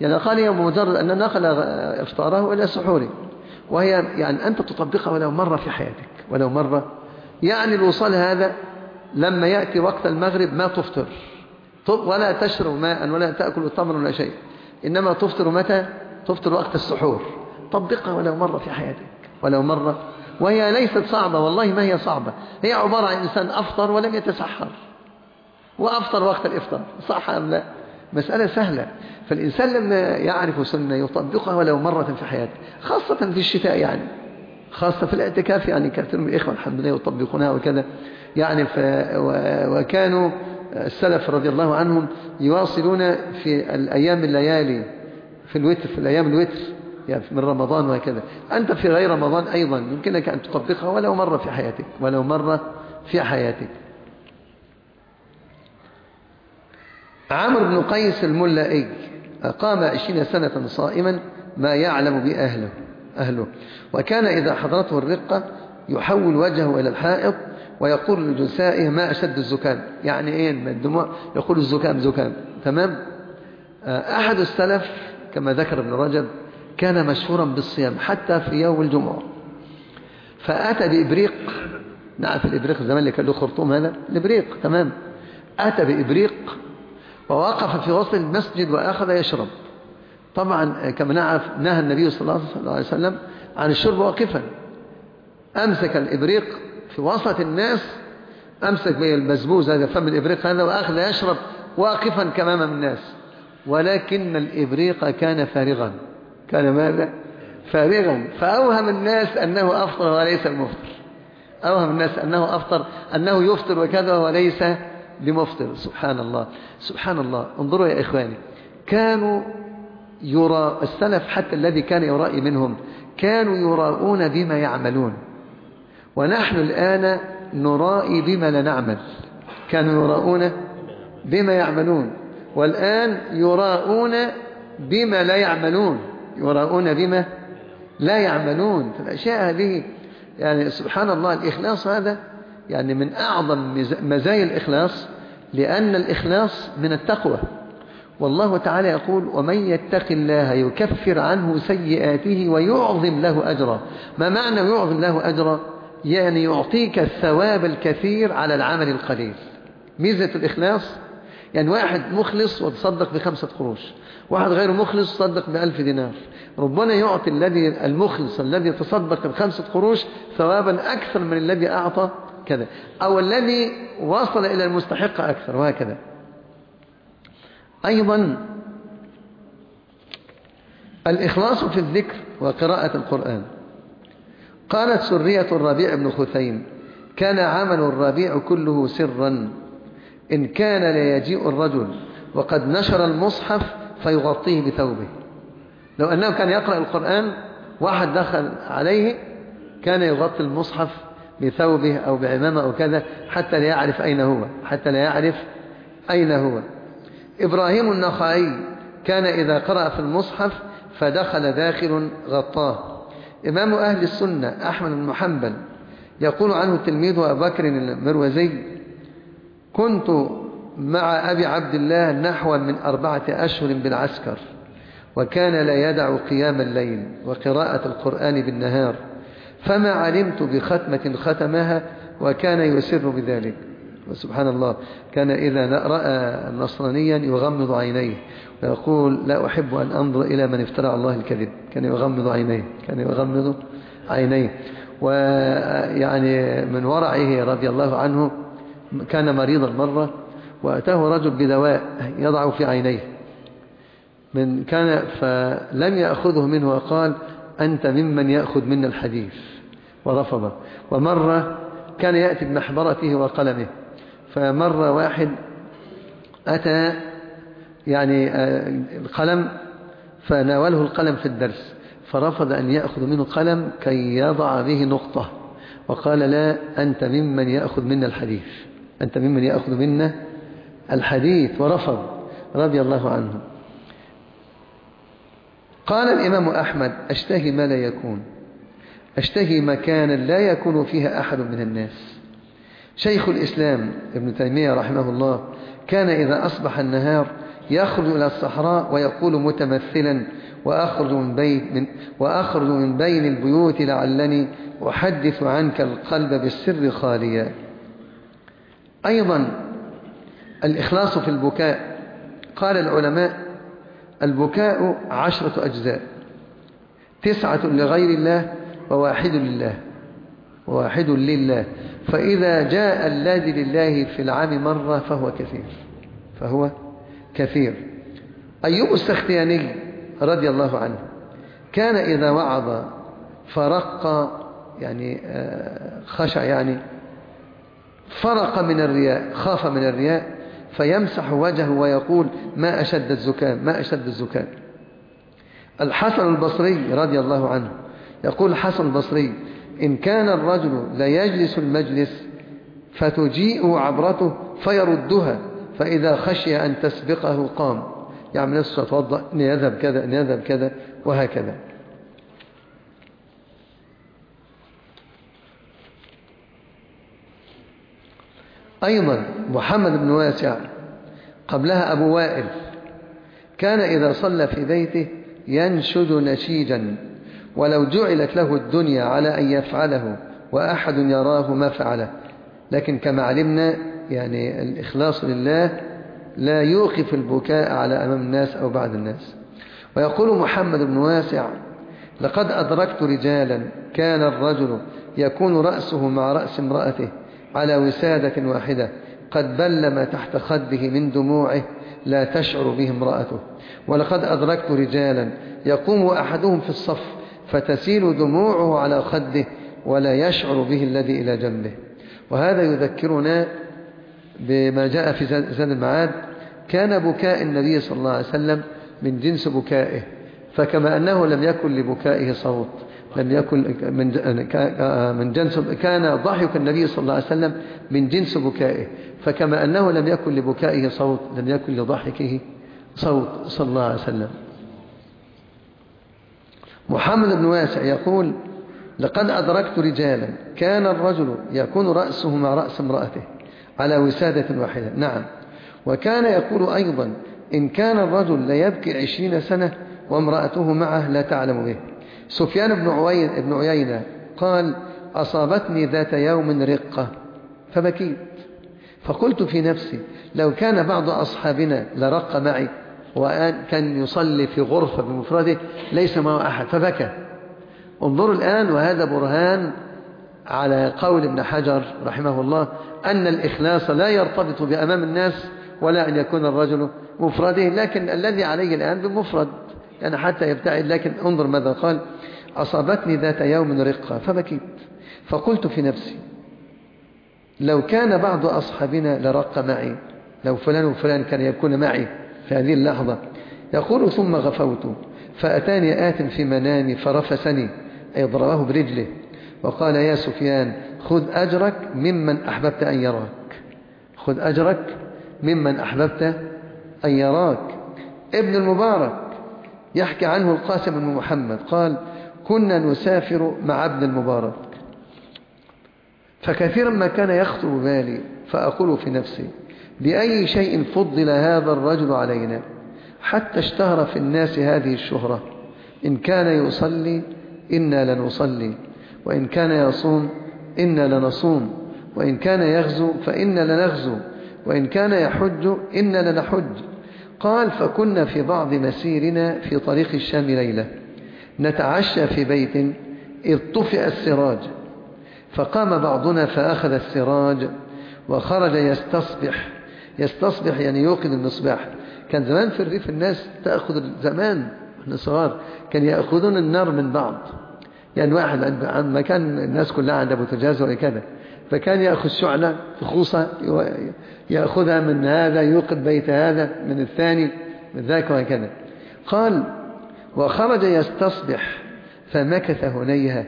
يعني قال يوم مجرد أن نقل إفطاره إلى سحوره وهي يعني أنت تطبقها ولو مرة في حياتك ولو مرة. يعني الوصال هذا لما يأتي وقت المغرب ما تفطر. ولا تشرب ماء ولا تأكل تمر ولا شيء. إنما تفطر متى؟ تفطر وقت السحور. طبقها ولو مرة في حياتك. ولو مرة. وهي ليست صعبة والله ما هي صعبة. هي عبارة عن إنسان أفطر ولم يتسحر. وأفطر وقت الإفطار. صح أم لا؟ مسألة سهلة. فالإنسان لما يعرف سنة يطبقها ولو مرة في حياته. خاصة في الشتاء يعني. خاصة في الاعتكاف يعني. كثير من الإخوة الحمد لله يطبقونها وكذا. يعني ف وكانوا السلف رضي الله عنهم يواصلون في الأيام الليالي في الوتر في الأيام الوتر يعني من رمضان وهكذا. أنت في غير رمضان أيضا يمكنك أن تطبقها ولو مرة في حياتك ولو مرة في حياتك. عمرو بن قيس الملائي أقام عشرين سنة صائما ما يعلم بأهله أهله. وكان إذا حضرته الرقة يحول وجهه إلى الحائط ويقول لجلسائه ما أشد الزكام. يعني إيه؟ الدموع يقول الزكام زكام. تمام؟ أحد السلف كما ذكر ابن رجب كان مشهورا بالصيام حتى في يوم الجمعة. فأتى بإبريق. نعرف الإبريق زمان اللي كان له خرطوم هذا؟ الإبريق. تمام؟ أتى بإبريق ووقف في وسط المسجد وأخذ يشرب. طبعا كما نعرف نهى النبي صلى الله عليه وسلم عن الشرب واقفا. أمسك الإبريق في وسط الناس أمسك به البزبوز هذا فم الإبريق هذا وأخذ يشرب واقفا كمام الناس. ولكن الإبريق كان فارغا. كان ماذا؟ فارغا. فأوهم الناس أنه أفطر وليس المفطر. أوهم الناس أنه أفطر أنه يفطر وكذا وليس بمفطر سبحان الله. سبحان الله. انظروا يا إخواني. كانوا يرى السلف حتى الذي كان يرائي منهم كانوا يراؤون بما يعملون. ونحن الآن نرائي بما لا نعمل. كانوا يراؤون بما يعملون والآن يراؤون بما لا يعملون. يراؤون بما لا يعملون. فالأشياء هذه يعني سبحان الله الإخلاص هذا يعني من أعظم مزايا الإخلاص لأن الإخلاص من التقوى. والله تعالى يقول ومن يتق الله يكفر عنه سيئاته ويعظم له أجرا. ما معنى يعظم له أجرا؟ يعني يعطيك الثواب الكثير على العمل القليل. ميزة الإخلاص يعني واحد مخلص وتصدق بخمسة قروش واحد غير مخلص صدق بألف دينار. ربنا يعطي الذي المخلص الذي تصدق بخمسة قروش ثوابا أكثر من الذي أعطى كذا أو الذي وصل إلى المستحق أكثر وهكذا. أيضا الإخلاص في الذكر وقراءة القرآن. قالت سرية الربيع بن خثيم كان عمل الربيع كله سرا إن كان ليجيء الرجل وقد نشر المصحف فيغطيه بثوبه. لو أنه كان يقرأ القرآن واحد دخل عليه كان يغطي المصحف بثوبه أو بعمامة أو كذا حتى لا يعرف أين هو حتى لا يعرف أين هو. إبراهيم النخعي كان إذا قرأ في المصحف فدخل داخل غطاه. إمام أهل السنة أحمد بن محنبل يقول عنه تلميذه أبو بكر المروزي كنت مع أبي عبد الله نحو من أربعة أشهر بالعسكر وكان لا يدع قيام الليل وقراءة القرآن بالنهار فما علمت بختمة ختمها وكان يسر بذلك. وسبحان الله كان إذا رأى نصرانيا يغمض عينيه. ويقول لا أحب أن أنظر إلى من افترى الله الكذب. كان يغمض عينيه كان يغمض عينيه. ويعني من ورعه رضي الله عنه كان مريضا مرة وأتاه رجل بدواء يضع في عينيه. من كان فلم يأخذه منه وقال أنت ممن يأخذ منا الحديث. ورفضه ومرة كان يأتي بمحبرته وقلمه. فمرة واحد أتى يعني القلم فناوله القلم في الدرس فرفض أن يأخذ منه قلم كي يضع به نقطة وقال لا أنت ممن يأخذ منا الحديث أنت ممن يأخذ منا الحديث ورفض رضي الله عنه. قال الإمام أحمد أشتهي ما لا يكون أشتهي مكانا لا يكون فيها أحد من الناس. شيخ الإسلام ابن تيمية رحمه الله كان إذا أصبح النهار يخرج إلى الصحراء ويقول متمثلا وأخرج من, بيت من وأخرج من بين البيوت لعلني أحدث عنك القلب بالسر خاليا. أيضا الإخلاص في البكاء. قال العلماء البكاء عشرة أجزاء. تسعة لغير الله وواحد لله. وواحد لله. فإذا جاء الذي لله في العام مرة فهو كثير. فهو كثير. أيوب السختياني رضي الله عنه كان إذا وعظ فرق يعني خشع يعني فرق من الرياء خاف من الرياء فيمسح وجهه ويقول ما أشد الزكام ما أشد الزكام الحسن البصري رضي الله عنه يقول الحسن البصري إن كان الرجل لا يجلس المجلس فتجيء عبرته فيردها. فإذا خشي أن تسبقه قام. يعمل نفسه أن يذهب كذا يذهب كذا وهكذا. أيضا محمد بن واسع قبلها أبو وائل كان إذا صلى في بيته ينشد نشيجا ولو جعلت له الدنيا على أن يفعله وأحد يراه ما فعله. لكن كما علمنا يعني الإخلاص لله لا يوقف البكاء على أمام الناس أو بعد الناس. ويقول محمد بن واسع لقد أدركت رجالا كان الرجل يكون رأسه مع رأس امرأته على وسادة واحدة قد بلم تحت خده من دموعه لا تشعر به امرأته. ولقد أدركت رجالا يقوم أحدهم في الصف فتسيل دموعه على خده ولا يشعر به الذي إلى جنبه. وهذا يذكرنا بما جاء في زاد المعاد كان بكاء النبي صلى الله عليه وسلم من جنس بكائه فكما أنه لم يكن لبكائه صوت لم يكن من من جنس كان ضحك النبي صلى الله عليه وسلم من جنس بكائه فكما أنه لم يكن لبكائه صوت لم يكن لضحكه صوت صلى الله عليه وسلم. محمد بن واسع يقول لقد أدركت رجالا كان الرجل يكون رأسه مع رأس امرأته على وسادة واحدة. نعم. وكان يقول أيضا إن كان الرجل ليبكي عشرين سنة وامرأته معه لا تعلم به. سفيان بن عوين بن عيينة قال أصابتني ذات يوم رقة فبكيت. فقلت في نفسي لو كان بعض أصحابنا لرق معي وكان يصلي في غرفة بمفرده ليس معه أحد. فبكى. انظروا الآن وهذا برهان على قول ابن حجر رحمه الله أن الإخلاص لا يرتبط بأمام الناس ولا أن يكون الرجل مفرده لكن الذي عليه الآن بمفرد يعني حتى يبتعد لكن انظر ماذا قال أصابتني ذات يوم رقة فبكيت. فقلت في نفسي لو كان بعض أصحابنا لرق معي لو فلان وفلان كان يكون معي في هذه اللحظة يقول ثم غفوت فأتاني آت في منامي فرفسني أي ضربه برجله وقال يا سفيان خذ أجرك ممن أحببت أن يراك. خذ أجرك ممن أحببت أن يراك. ابن المبارك يحكي عنه القاسم بن محمد قال كنا نسافر مع ابن المبارك فكثيرا ما كان يخطر بالي فأقول في نفسي بأي شيء فضل هذا الرجل علينا حتى اشتهر في الناس هذه الشهرة؟ إن كان يصلي إنا لنصلي وإن كان يصوم إنا لنصوم وإن كان يغزو فإنا لنغزو وإن كان يحج إنا لنحج. قال فكنا في بعض مسيرنا في طريق الشام ليلة. نتعشى في بيت إذ طفئ السراج. فقام بعضنا فأخذ السراج وخرج يستصبح. يستصبح يعني يوقد المصباح. كان زمان في الريف الناس تأخذ زمان إحنا صغار كان يأخذون النار من بعض. يعني واحد عند ما كان الناس كلها عندها بوتجاز وكذا فكان يأخذ شعلة فخوصة يأخذها من هذا يوقد بيت هذا من الثاني من ذاك وهكذا. قال وخرج يستصبح فمكث هنيها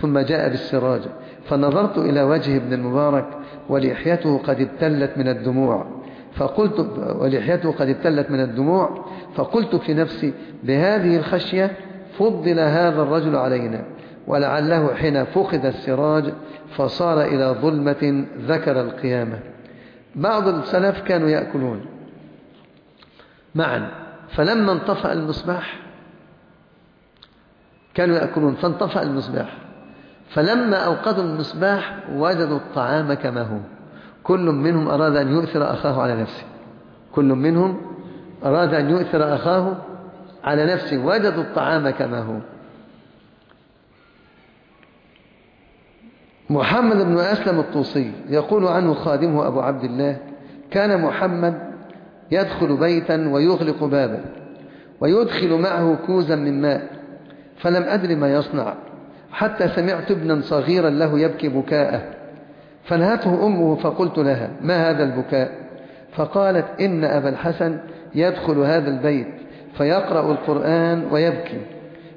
ثم جاء بالسراج فنظرت إلى وجه ابن المبارك ولحيته قد ابتلت من الدموع. فقلت ولحيته قد ابتلت من الدموع فقلت في نفسي بهذه الخشية فضل هذا الرجل علينا. ولعله حين فقد السراج فصار إلى ظلمة ذكر القيامة. بعض السلف كانوا يأكلون معا فلما انطفأ المصباح كانوا يأكلون فانطفأ المصباح. فلما أوقدوا المصباح وجدوا الطعام كما هو. كل منهم أراد أن يؤثر أخاه على نفسه. كل منهم أراد أن يؤثر أخاه على نفسه. وجدوا الطعام كما هو. محمد بن أسلم الطوسي يقول عنه خادمه أبو عبد الله كان محمد يدخل بيتا ويغلق بابا ويدخل معه كوزا من ماء فلم أدر ما يصنع حتى سمعت ابنا صغيرا له يبكي بكاءه فنهته أمه فقلت لها ما هذا البكاء؟ فقالت إن أبا الحسن يدخل هذا البيت فيقرأ القرآن ويبكي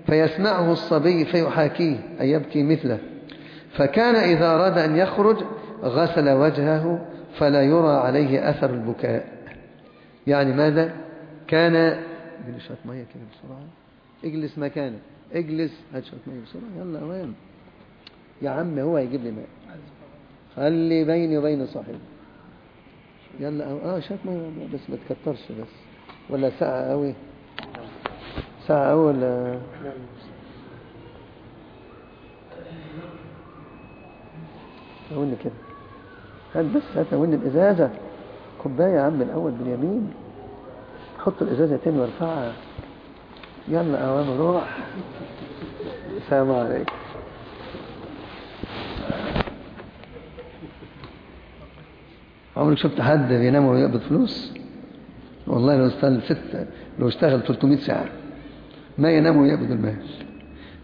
فيسمعه الصبي فيحاكيه أي يبكي مثله. فكان إذا أراد أن يخرج غسل وجهه فلا يرى عليه أثر البكاء. يعني ماذا؟ كان اجلس شوية مية كده بسرعة. اجلس مكانك اجلس. هات شوية مية بسرعة. يلا وين؟ يا عم هو هيجيب لي ماء. خلي بيني وبين صاحبي يلا آه شوية مية بس ما تكترش بس. ولا ساعة قوي ساعة قوي ولا؟ هوني كده. هات بس هات الإزازة. كوباية يا عم الأول باليمين حط الإزازة تاني وارفعها. يلا أوام روح. السلام عليكم. عمرك شفت حد بينام ويقبض فلوس؟ والله لو اشتغل ست لو اشتغل 300 ساعة ما ينام ويقبض المال.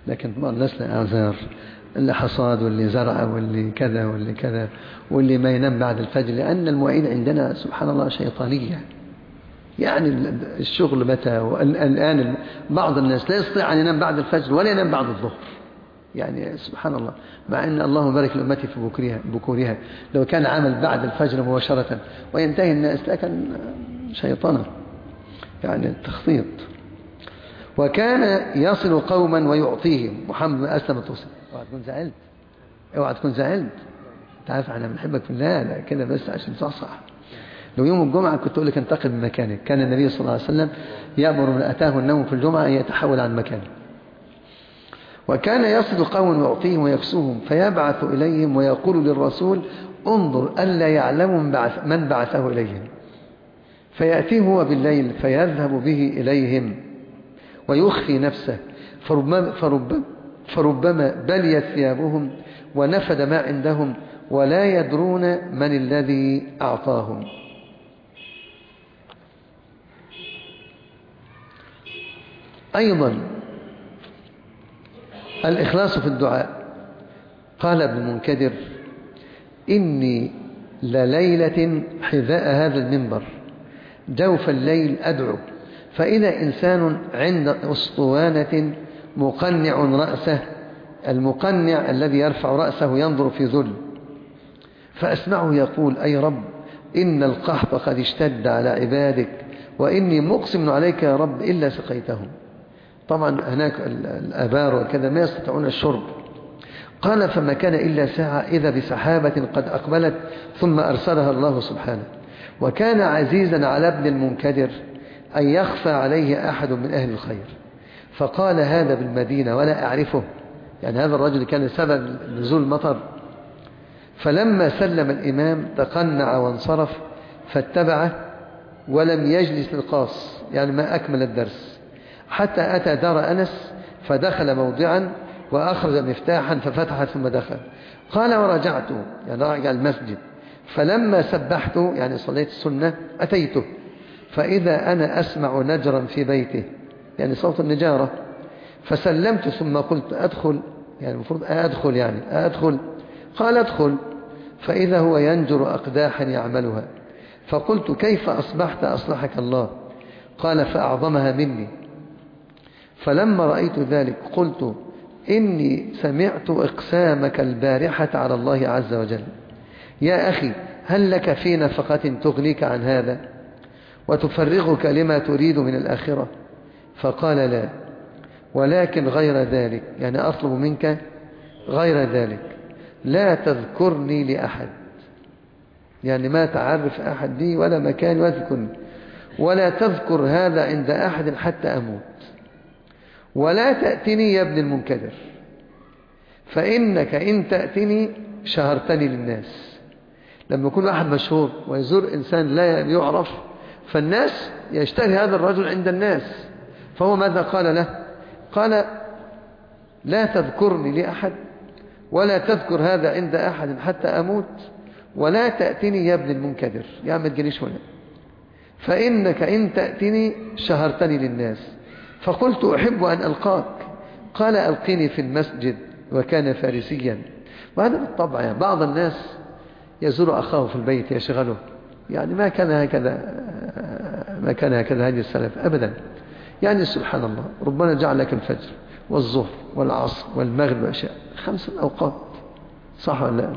لكن طبعا لها أعذار. اللي حصاد واللي زرع واللي كذا واللي كذا واللي ما ينام بعد الفجر لأن المواعيد عندنا سبحان الله شيطانية. يعني الشغل متى؟ والآن بعض الناس لا يستطيع أن ينام بعد الفجر ولا ينام بعد الظهر. يعني سبحان الله مع أن الله بارك لأمتي في بكورها, بكورها. لو كان عمل بعد الفجر مباشرة وينتهي الناس لكن شيطانا يعني التخطيط وكان يصل قوما ويعطيهم. محمد بن أسلم الطوسي. اوعى تكون زعلت. اوعى تكون زعلت. تعرف إحنا بنحبك في الله لا كده بس عشان تصحصح. لو يوم الجمعة كنت أقول لك انتقل من مكانك. كان النبي صلى الله عليه وسلم يأمر من أتاه النوم في الجمعة أن يتحول عن مكانه. وكان يصل قوم ويعطيهم ويكسوهم فيبعث إليهم ويقول للرسول انظر ألا يعلموا من, بعث من بعثه إليهم. فيأتيه هو بالليل فيذهب به إليهم. ويخفي نفسه فربما, فربما, فربما بليت ثيابهم ونفد ما عندهم ولا يدرون من الذي أعطاهم. أيضا الإخلاص في الدعاء. قال ابن منكدر إني لليلة حذاء هذا المنبر جوف الليل أدعو. فإذا إنسان عند أسطوانة مقنع رأسه المقنع الذي يرفع رأسه ينظر في ذل فأسمعه يقول أي رب إن القحط قد اشتد على عبادك وإني مقسم عليك يا رب إلا سقيتهم. طبعا هناك الأبار وكذا ما يستطيعون الشرب. قال فما كان إلا ساعة إذا بسحابة قد أقبلت ثم أرسلها الله سبحانه. وكان عزيزا على ابن المنكدر أن يخفى عليه أحد من أهل الخير. فقال هذا بالمدينة ولا أعرفه. يعني هذا الرجل كان سبب نزول المطر. فلما سلم الإمام تقنع وانصرف فاتبعه ولم يجلس للقاص يعني ما أكمل الدرس. حتى أتى دار أنس فدخل موضعا وأخرج مفتاحا ففتح ثم دخل. قال ورجعت. يعني رجع المسجد. فلما سبحت يعني صليت السنة أتيته. فإذا أنا أسمع نجرا في بيته يعني صوت النجارة فسلمت ثم قلت أدخل يعني المفروض أدخل يعني أدخل. قال أدخل. فإذا هو ينجر أقداحا يعملها. فقلت كيف أصبحت؟ أصلحك الله. قال فأعظمها مني. فلما رأيت ذلك قلت إني سمعت إقسامك البارحة على الله عز وجل. يا أخي هل لك في نفقة تغنيك عن هذا؟ وتفرغك لما تريد من الآخرة. فقال لا. ولكن غير ذلك يعني أطلب منك غير ذلك. لا تذكرني لأحد. يعني ما تعرف أحد لي ولا مكان واذكرني. ولا تذكر هذا عند أحد حتى أموت. ولا تأتني يا ابن المنكدر. فإنك إن تأتني شهرتني للناس. لما يكون واحد مشهور ويزور إنسان لا يعرف فالناس يشتهي هذا الرجل عند الناس. فهو ماذا قال له؟ قال لا تذكرني لأحد ولا تذكر هذا عند أحد حتى أموت ولا تأتني يا ابن المنكدر. يا عم تجليش هنا. فإنك إن تأتني شهرتني للناس. فقلت أحب أن ألقاك. قال ألقيني في المسجد وكان فارسيا. وهذا بالطبع يعني بعض الناس يزور أخاه في البيت يشغله. يعني ما كان هكذا ما كان هكذا هذه السلف أبدا. يعني سبحان الله ربنا جعل لك الفجر والظهر والعصر والمغرب والعشاء خمس أوقات صح ولا لا؟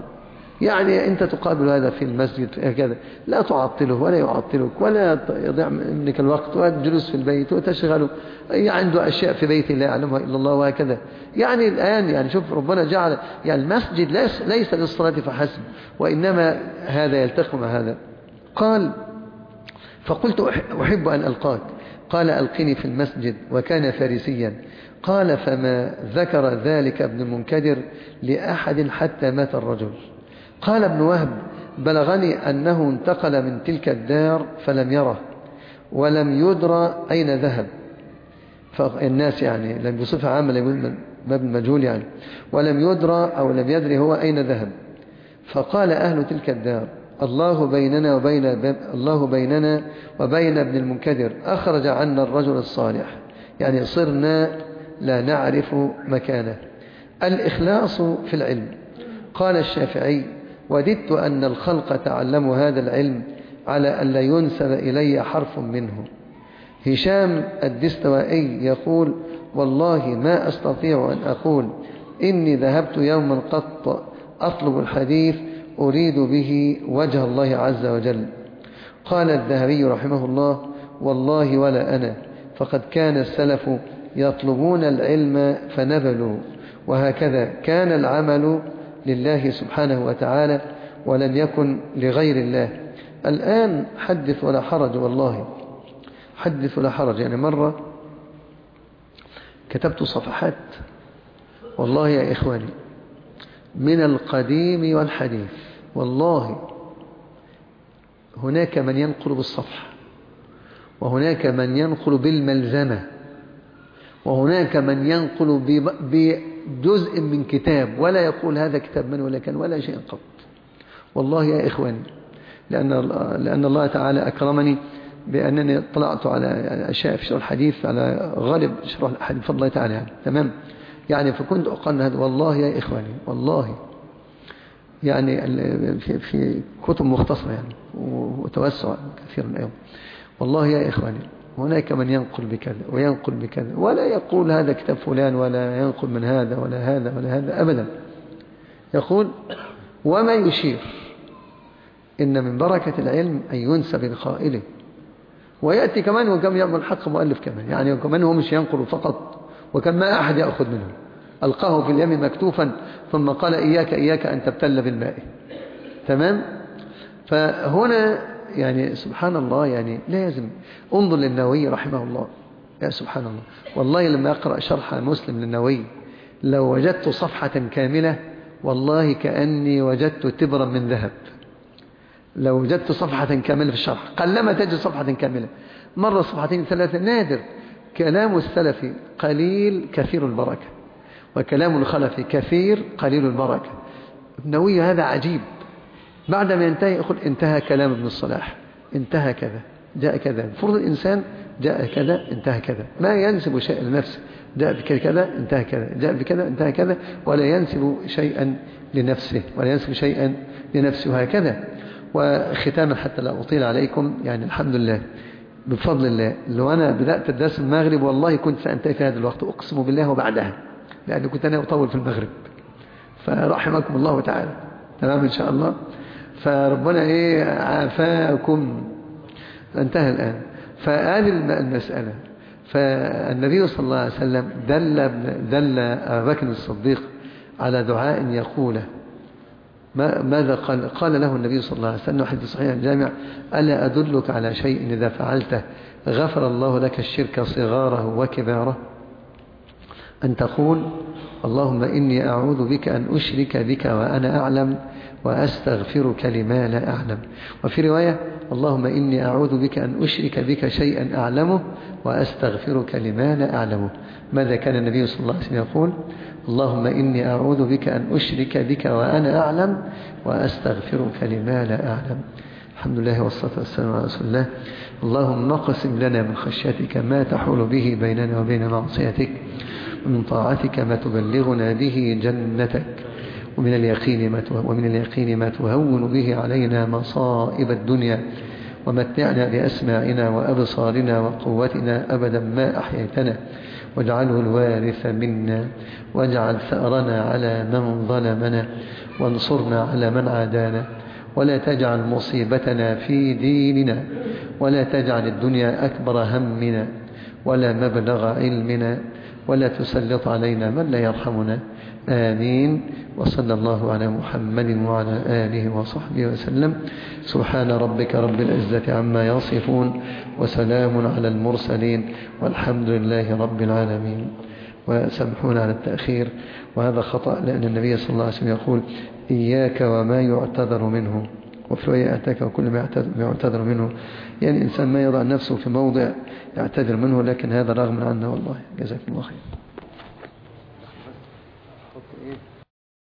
يعني أنت تقابل هذا في المسجد هكذا لا تعطله ولا يعطلك ولا يضيع منك الوقت والجلوس في البيت وتشغله عنده أشياء في بيته لا يعلمها إلا الله وهكذا. يعني الآن يعني شوف ربنا جعل يعني المسجد ليس, ليس للصلاة فحسب وإنما هذا يلتقم هذا. قال فقلت أحب أن ألقاك. قال ألقني في المسجد وكان فارسيا. قال فما ذكر ذلك ابن المنكدر لأحد حتى مات الرجل. قال ابن وهب بلغني أنه انتقل من تلك الدار فلم يره ولم يدرى أين ذهب. فالناس يعني لم يصفها عامة يقول باب المجهول يعني. ولم يدرى أو لم يدري هو أين ذهب. فقال أهل تلك الدار الله بيننا وبين الله بيننا وبين ابن المنكدر. أخرج عنا الرجل الصالح. يعني صرنا لا نعرف مكانه. الإخلاص في العلم. قال الشافعي وددت أن الخلق تعلموا هذا العلم على أن لا ينسب إلي حرف منه. هشام الدستوائي يقول والله ما أستطيع أن أقول إني ذهبت يوما قط أطلب الحديث أريد به وجه الله عز وجل. قال الذهبي رحمه الله والله ولا أنا فقد كان السلف يطلبون العلم فنبلوا وهكذا كان العمل لله سبحانه وتعالى ولم يكن لغير الله. الآن حدث ولا حرج والله حدث ولا حرج. يعني مرة كتبت صفحات والله يا إخواني من القديم والحديث. والله هناك من ينقل بالصفحة وهناك من ينقل بالملزمة وهناك من ينقل بجزء من كتاب ولا يقول هذا كتاب من ولا كان ولا شيء قط. والله يا إخواني لأن, لأن الله تعالى أكرمني بأنني طلعت على أشياء في شرح الحديث على غالب شرح الحديث بفضل الله تعالى. تمام؟ يعني فكنت هذا والله يا إخواني والله. يعني في, في كتب مختصرة يعني وتوسع كثير من اليوم والله يا إخواني هناك من ينقل بكذا وينقل بكذا ولا يقول هذا كتاب فلان ولا ينقل من هذا ولا هذا ولا هذا أبدا. يقول وما يشير إن من بركة العلم أن ينسب لقائله ويأتي كمان وكم يعمل حق مؤلف كمان. يعني كمان هو مش ينقل فقط. وكان ما أحد يأخذ منه. ألقاه في اليم مكتوفا ثم قال إياك إياك أن تبتل بالماء. تمام؟ فهنا يعني سبحان الله يعني لازم انظر للنووي رحمه الله. يا سبحان الله. والله لما أقرأ شرح مسلم للنووي لو وجدت صفحة كاملة والله كأني وجدت تبرا من ذهب. لو وجدت صفحة كاملة في الشرح قلما تجد صفحة كاملة. مرة صفحتين ثلاثة نادر. كلام السلف قليل كثير البركة وكلام الخلف كثير قليل البركة. النووي هذا عجيب. بعدما ينتهي يقول انتهى كلام ابن الصلاح انتهى كذا جاء كذا. فرض الإنسان جاء كذا انتهى كذا. ما ينسب شيء لنفسه جاء بكذا انتهى كذا جاء بكذا انتهى كذا. ولا ينسب شيئا لنفسه ولا ينسب شيئا لنفسه وهكذا وختاما حتى لا أطيل عليكم يعني الحمد لله. بفضل الله. لو أنا بدأت الدرس المغرب والله كنت سأنتهي في هذا الوقت. أقسم بالله وبعدها لأنه كنت أنا أطول في المغرب. فرحمكم الله تعالى. تمام إن شاء الله. فربنا إيه عافاكم. انتهى الآن. فهذه المسألة. فالنبي صلى الله عليه وسلم دل, دل أبا بكر الصديق على دعاء يقوله. ماذا قال قال له النبي صلى الله عليه وسلم حديث صحيح الجامع ألا أدلك على شيء إذا فعلته؟ غفر الله لك الشرك صغاره وكباره. أن تقول اللهم إني أعوذ بك أن أشرك بك وأنا أعلم وأستغفرك لما لا أعلم. وفي رواية اللهم إني أعوذ بك أن أشرك بك شيئا أعلمه وأستغفرك لما لا أعلمه. ماذا كان النبي صلى الله عليه وسلم يقول؟ اللهم إني أعوذ بك أن أشرك بك وأنا أعلم وأستغفرك لما لا أعلم. الحمد لله والصلاة والسلام على رسول الله. اللهم نقسم لنا من خشيتك ما تحول به بيننا وبين معصيتك ومن طاعتك ما تبلغنا به جنتك ومن اليقين ما ومن اليقين ما تهون به علينا مصائب الدنيا ومتعنا بأسماعنا وأبصارنا وقوتنا أبدا ما أحييتنا. واجعله الوارث منا واجعل ثأرنا على من ظلمنا وانصرنا على من عادانا. ولا تجعل مصيبتنا في ديننا ولا تجعل الدنيا أكبر همنا ولا مبلغ علمنا ولا تسلط علينا من لا يرحمنا. آمين. وصلى الله على محمد وعلى آله وصحبه وسلم. سبحان ربك رب العزة عما يصفون وسلام على المرسلين والحمد لله رب العالمين. وسامحونا على التأخير. وهذا خطأ لأن النبي صلى الله عليه وسلم يقول إياك وما يعتذر منه. وفي رواية أتاك وكل ما يعتذر منه. يعني إنسان ما يضع نفسه في موضع يعتذر منه لكن هذا رغم عنه والله. جزاكم الله خير.